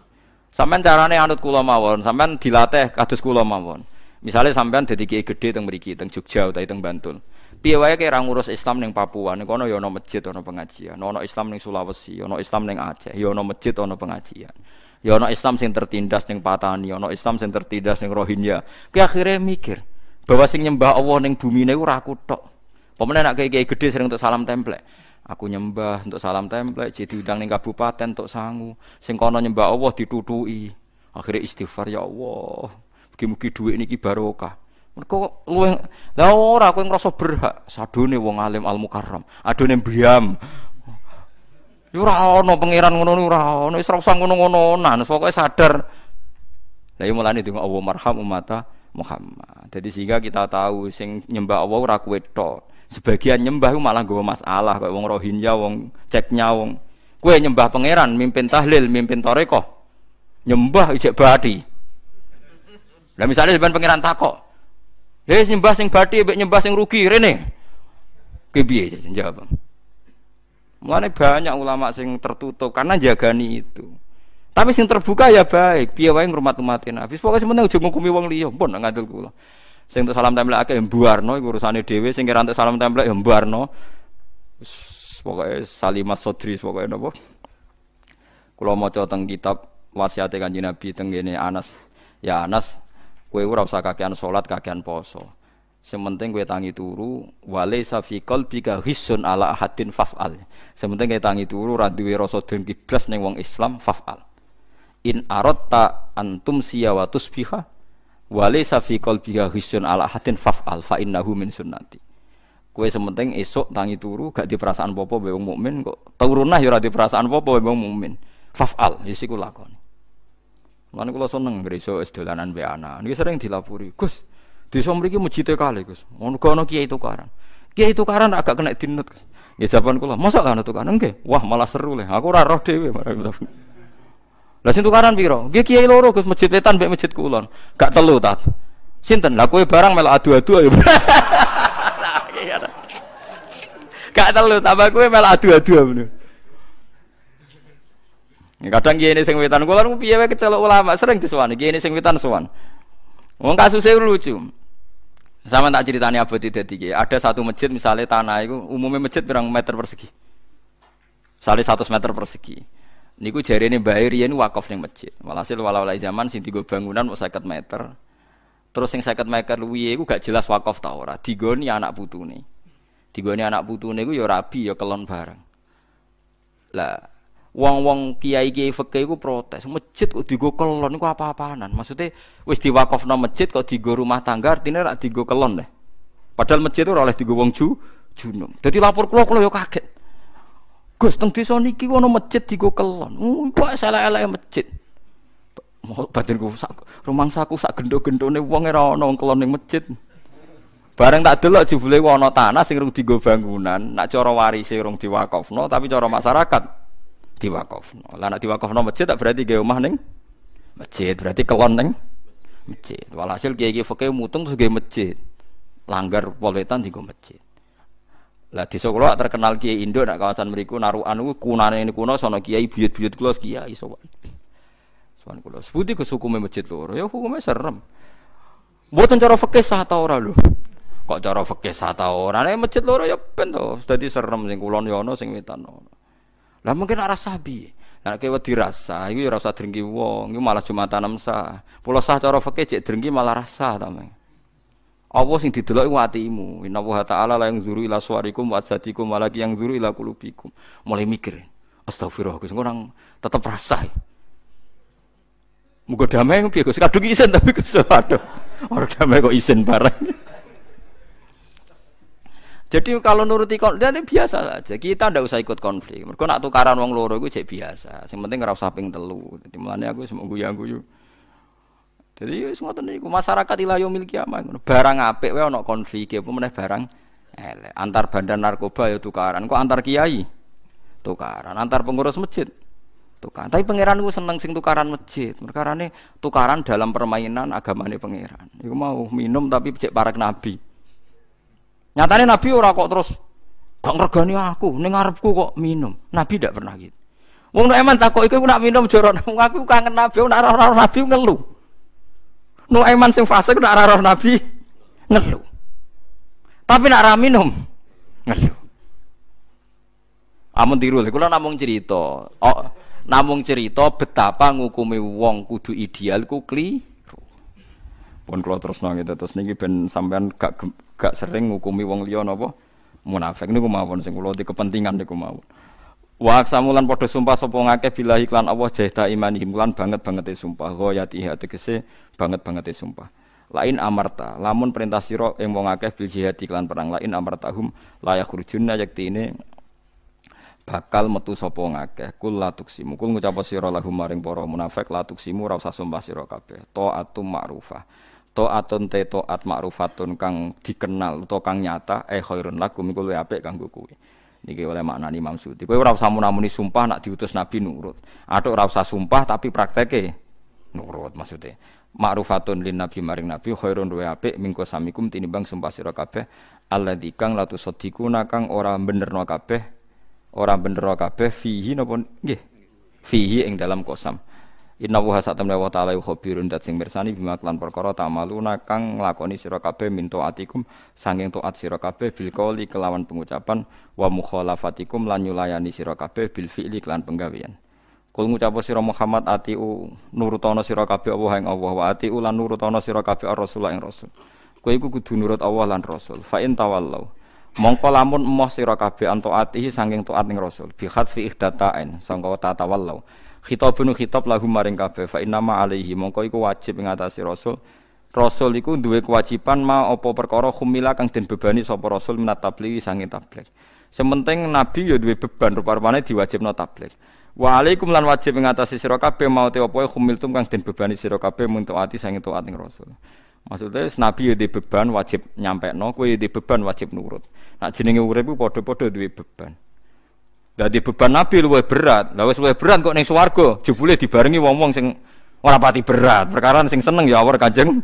Sampeyan carane anut kula mawon, sampeyan dilatih kados kula mawon. Misalnya sampean dadi kiai gedhe teng mriki teng Jogja utawa teng Bantul. Piye wae kira ngurus Islam ning Papua, ning kono ya ana masjid, ana pengajian. Ana Islam ning Sulawesi, ana Islam ning Aceh, ya ana masjid, ana pengajian. Ya ana Islam sing tertindas ning Patani, ana Islam sing tertindas ning Rohingya. Ki akhirnya mikir bahwa sing nyembah Allah ning bumi niku ora aku tok. Pemene nak kiai gede sering untuk salam templek. Aku nyembah untuk salam templek, jadi diundang ning kabupaten untuk sangu. Sing kono nyembah Allah ditutui. Akhirnya istighfar ya Allah. Mugi-mugi dhuwit niki barokah. Mergo luwih lah ora kowe ngrasa berhak sadone wong alim al mukarram, adone biam. Ya ora ana pangeran ngono ora ana, wis ora usah ngono-ngononan, pokoke sadar. Lah iki mulane Allah marham umata Muhammad. Jadi sehingga kita tahu sing nyembah Allah ora kowe. Sebagian nyembah malah nggawa masalah kayak wong Rohingya, wong ceknya wong. Kowe nyembah pangeran, mimpin tahlil, mimpin toreko. Nyembah ijek badi. Lah misalnya sebenarnya pangeran takok, Ya nyembah sing bathi mbek nyembah sing rugi rene. Ki piye jawab. Mulane banyak ulama sing tertutup karena jagani itu. Tapi sing terbuka ya baik, piye wae ngrumat umat Nabi. Pokoke sementing aja ngukumi wong liya, pun ngandel kula. Sing untuk salam tempel akeh mbuarno iku urusane dhewe, sing kira untuk salam tempel ya mbuarno. Pokoke Salimas Sodri pokoke napa. Kula maca teng kitab wasiate Kanjeng Nabi teng Anas. Ya Anas, Kue ora usah kakean salat, kakean poso. Sementing kue tangi turu, wale safi qalbika hisun ala ahadin faf'al. Sementing kue tangi turu ra duwe rasa dengki blas ning wong Islam faf'al. In aratta antum siya wa tusbiha wale safi qalbika hisun ala ahadin faf'al fa innahu min sunnati. Kue sementing esok tangi turu gak di perasaan popo be wong mukmin kok turunah ya ora di perasaan popo be wong mukmin. Faf'al, isiku lakon. Lan kula seneng ngreso es dolanan be ana. Niki sering dilapuri. Gus, desa mriki mejite kali, Gus. Ngono ana kiai tukaran. Kiai tukaran agak kena dinut, Gus. Ya jawaban kula, masa kan tukaran nggih? Wah, malah seru le. Aku ora roh dhewe. Lah sing tukaran piro? Nggih kiai loro Gus, masjid wetan mbek masjid kulon. Gak telu ta. Sinten? Lah kowe barang melok adu-adu [LAUGHS] ya. Gak telu, tambah kowe melok adu-adu. Kadang kiai sing wetan kula niku piye wae kecelok ulama sering disuwani kiai sing wetan suwan. Wong kasusnya lucu. Sama tak ceritani abot dadi kiai. Ada satu masjid misalnya tanah itu umumnya masjid berang meter persegi. Misalnya 100 meter persegi. Niku ini bayar ini wakaf nih masjid. Walhasil walau zaman sing tiga bangunan mau 50 meter. Terus sing 50 meter luwiye iku gak jelas wakaf ta ora. Digoni anak putune. Digoni anak putune iku ya rabi ya kelon bareng. Lah Wong-wong kiai-kiai fikih iku protes, masjid kok digo kelon iku apa-apaanan. Maksudnya wis diwakafno masjid kok digo rumah tangga artinya rak digo kelon deh. Padahal masjid itu oleh digo wong ju junum. Jadi lapor kula kula yo kaget. Gus teng desa niki ono masjid digo kelon. Kok salah-eleke masjid. Batinku sak rumangsaku sak gendo-gendone wong ora ono kelon ning masjid. Bareng tak delok jebule ana tanah sing rung digo bangunan, nak cara warise rung diwakafno tapi cara masyarakat diwakafno. Lah nek diwakafno masjid tak berarti gawe omah ning masjid, berarti kelon ning masjid. Walhasil kiai-kiai fikih mutung terus masjid. Langgar poletan di masjid. Lah desa kula terkenal kiai Indo nak kawasan mriku narukan ku kunane ini kuno sono kiai buyut-buyut kula kiai sowan. Sowan kula. Seputi ke hukume masjid loro? Ya hukume serem. Mboten cara fikih sah ta ora lho. Kok cara fikih sah ta ora? Nek masjid loro ya ben to. Dadi serem sing kulon ya ana sing wetan. Lah mungkin arah sabi. Nah kowe dirasa, iku ya ora usah drengki wong, iku malah Jumatan sah. Pulau sah cara fikih cek drengki malah rasa ta, Allah sing didelok iku atimu. Inna wa ta'ala la yang zuru ila suwarikum wa ajsadikum wa lagi yang zuru ila kulubikum. Mulai mikir. Astagfirullah, Gus orang tetep rasa. Muga damai piye Gus? Kadung isin tapi Gus aduh. Ora damai kok isin bareng. Jadi kalau nuruti konflik, dan biasa saja. Kita ndak usah ikut konflik. Mereka nak tukaran wong loro itu cek biasa. Yang penting nggak usah ping telu. Jadi mulanya aku semua guyu guyu. Jadi semua tadi masyarakat ilayo miliki apa? Barang apik wae ono konflik, apa meneh barang. Antar badan narkoba ya tukaran. Kok antar kiai? Tukaran. Antar pengurus masjid tukaran. Tapi pangeran gue seneng sing tukaran masjid. Perkara ini tukaran dalam permainan agamane pangeran. Iku mau minum tapi cek para nabi. Nyatanya Nabi ora kok terus gak ngergani aku, ning ngarepku kok minum. Nabi tidak pernah gitu. Wong nek eman takok iku nak minum joron, aku kangen Nabi, nak roh Nabi ngeluh. Nu eman sing fase nak roh Nabi ngeluh. Tapi nak ra minum ngeluh. Amun tiru, kula namung cerita. Oh, namung cerita betapa ngukumi wong kudu ideal ku pun kalau terus nang terus niki ben sampean gak gak sering ngukumi wong liya napa? Munafik niku mawon sing kula kepentingan niku mawon. Wa samulan padha sumpah sapa ngakeh billahi iklan Allah jahda imani. Lan banget banget sumpah. Ghayati tegese banget banget sumpah. lain amarta lamun perintah sira ing wong akeh bil jihad iklan perang lain amartahum layak khurujunna ini bakal metu sapa ngakeh. Kul la tuksimu. Kul ngucap sira lahum maring para munafik la tuksimu ora usah sumpah sira kabeh. Taatum ma'rufah taatun te taat ma'rufatun kang dikenal utawa kang nyata eh khairun lakum iku luwih apik kanggo kowe Niki oleh makna Imam Sudi. Kowe ora usah munamuni sumpah nak diutus Nabi nurut. Atuk ora usah sumpah tapi prakteke nurut maksudnya. Ma'rufatun lin Nabi maring Nabi khairun wa apik mingko samikum tinimbang sumpah sira kabeh alladzi kang latu sadiquna kang ora benerno kabeh ora benerno kabeh fihi napa nggih fihi ing dalam kosam. Inna wa satamna wa ta'ala khabirun dat sing mirsani bima klan perkara tamaluna kang nglakoni sira kabeh minto atikum sanging taat sira kabeh bil qoli kelawan pengucapan wa mukhalafatikum lan nyulayani sira kabeh bil fi'li klan penggawean. Kul ngucap sira Muhammad atiu nurutono sira kabeh Allah ing Allah wa atiu lan nurutono sira kabeh Rasul ing Rasul. Kowe iku kudu nurut Allah lan Rasul. Fa in tawallau mongko lamun emoh sira kabeh anto atihi sanging taat ning Rasul bi khatfi ihdatain sangka tatawallau khitabun khitab lahum maring kabeh. Fa inna alaihi mongko iku wajib ing atase rasul. Rasul iku duwe kewajiban ma apa perkara khumila kang den bebani sapa rasul minat tabligh sange tabligh. Sementing nabi ya duwe beban rupa-rupane diwajibno tabligh. Wa alaikum lan wajib ing atase sira kabeh mau te apa khumiltum kang den bebani sira kabeh untuk ati sange taat ing rasul. Maksudnya Nabi ya di beban wajib nyampe no, kue di beban wajib nurut. Nak jenenge urip podo-podo duwe beban. Dadi beban Nabi luwih berat. Lah wis berat kok ning swarga, jebule dibarengi wong-wong sing ora pati berat. Perkara sing seneng ya awor Kanjeng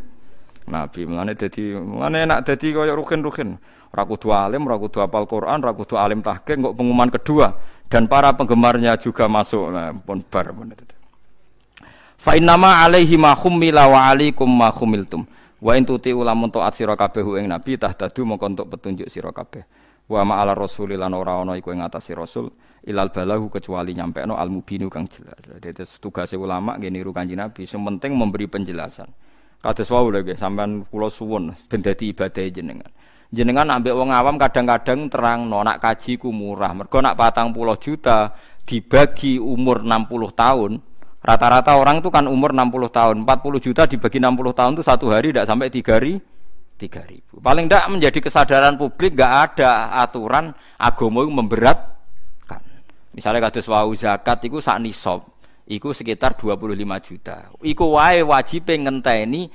Nabi. Mulane dadi mulane enak dadi kaya rukin-rukin. Ora kudu alim, ora kudu hafal Quran, ora kudu alim tahqiq kok pengumuman kedua dan para penggemarnya juga masuk. Nah, pun bar pun. Fa innama alaihi ma khummila wa alaikum ma khumiltum. Wa in tuti ulamun taat sira kabeh ing nabi tahtadu mongko untuk petunjuk sira kabeh wa ma'ala rasuli lan ora ana iku ing atase rasul ilal balahu kecuali nyampekno al mubinu kang jelas. Dadi tugas ulama nggih niru Kanjeng Nabi, sing penting memberi penjelasan. Kados wau lho nggih sampean kula suwun ben dadi ibadah jenengan. Jenengan ambek wong awam kadang-kadang terang no, nak kaji ku murah. Mergo nak patang puluh juta dibagi umur 60 tahun, rata-rata orang itu kan umur 60 tahun. 40 juta dibagi 60 tahun itu satu hari tidak sampai tiga hari tiga ribu. Paling tidak menjadi kesadaran publik gak ada aturan agama memberatkan. Misalnya kados wau zakat itu sak nisab, itu sekitar 25 juta. Iku wae wajib ngenteni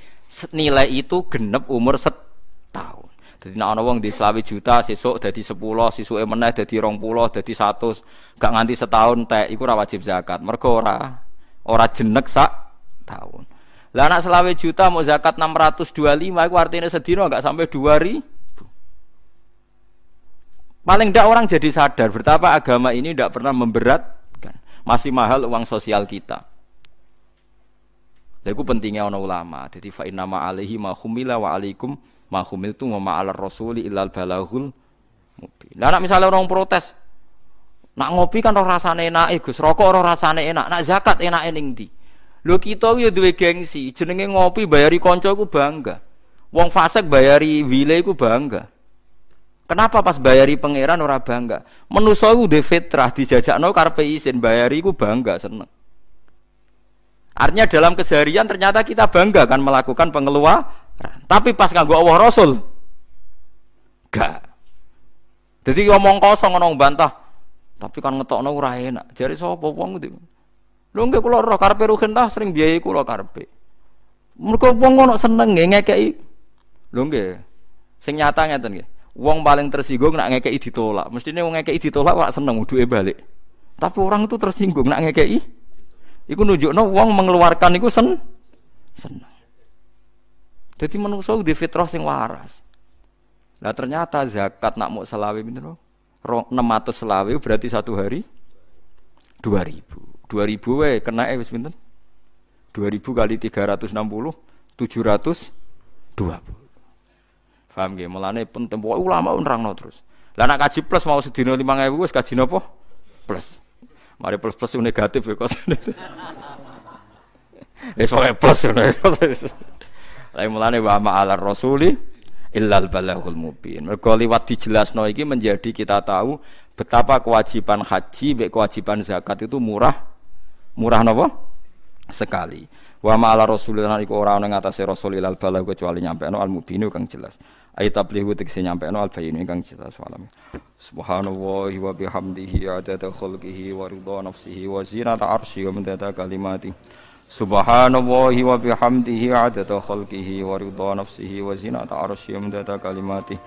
nilai itu genep umur setahun. Jadi nek ana wong di selawi juta sesuk dadi 10, sesuke meneh dadi 20, dadi 100, gak nganti setahun teh iku ora wajib zakat. Mergo ora ora jenek sak tahun. Lah anak selawe juta mau zakat 625 itu artinya sedino enggak sampai 2000. Paling tidak orang jadi sadar betapa agama ini tidak pernah memberatkan. Masih mahal uang sosial kita. Itu pentingnya orang ulama. Jadi fa inna ma alaihi ma khumila wa alaikum ma khumiltu wa ma ala rasuli illal balagul mubin. Lah nak misalnya orang protes, nak ngopi kan orang rasane enak, Gus, rokok orang rasane enak, nak zakat enak ning ndi? Lho kita ya duwe gengsi, jenenge ngopi bayari kanca iku bangga. Wong fasik bayari wile iku bangga. Kenapa pas bayari pangeran ora bangga? Menusa iku duwe fitrah dijajakno karepe isin bayari iku bangga seneng. Artinya dalam keseharian ternyata kita bangga kan melakukan pengeluaran. Tapi pas nganggo Allah Rasul gak. Jadi ngomong kosong ngomong bantah. Tapi kan ngetokno ora enak. Jare sapa wong itu? Lho nggih kula roh karepe ruhin ta sering biayai kula karepe. Mergo wong ngono seneng nggih ngekeki. Lho nggih. Sing nyata ngeten nggih. Wong paling tersinggung nak ngekeki ditolak. Mestine wong ngekeki ditolak ora seneng duwe balik. Tapi orang itu tersinggung nak ngekeki. Iku nunjukno wong mengeluarkan iku sen seneng. Jadi manusia di fitrah sing waras. Nah ternyata zakat nak mau selawi pinten? 600 selawi berarti satu hari 2000. 2000 wae kena eh wis pinten? 2000 kali 360 720. Paham nggih? Mulane penting pokoke ulama nerangno terus. Lah nek kaji plus mau sedina 5000 wis kaji napa? Plus. Mari plus plus negatif ya kos. [LAUGHS] Wis pokoke plus ngono. Lah mulane wa ma'al rasuli illal balaghul mubin. Mergo liwat dijelasno iki menjadi kita tahu betapa kewajiban haji, kewajiban zakat itu murah Murah nopo? Sekali. Wa ma'ala rasulillah iku ora ana ngatasé rasul ilal bala kecuali nyampekno al mubinu kang jelas. Ai tablihu tegese nyampekno al bayyin kang jelas walam. Subhanallahi wa bihamdihi adada khalqihi wa ridha nafsihi wa zinata arsyi wa midada kalimati. Subhanallahi wa bihamdihi adada khalqihi wa ridha nafsihi wa zinata arsyi wa kalimati.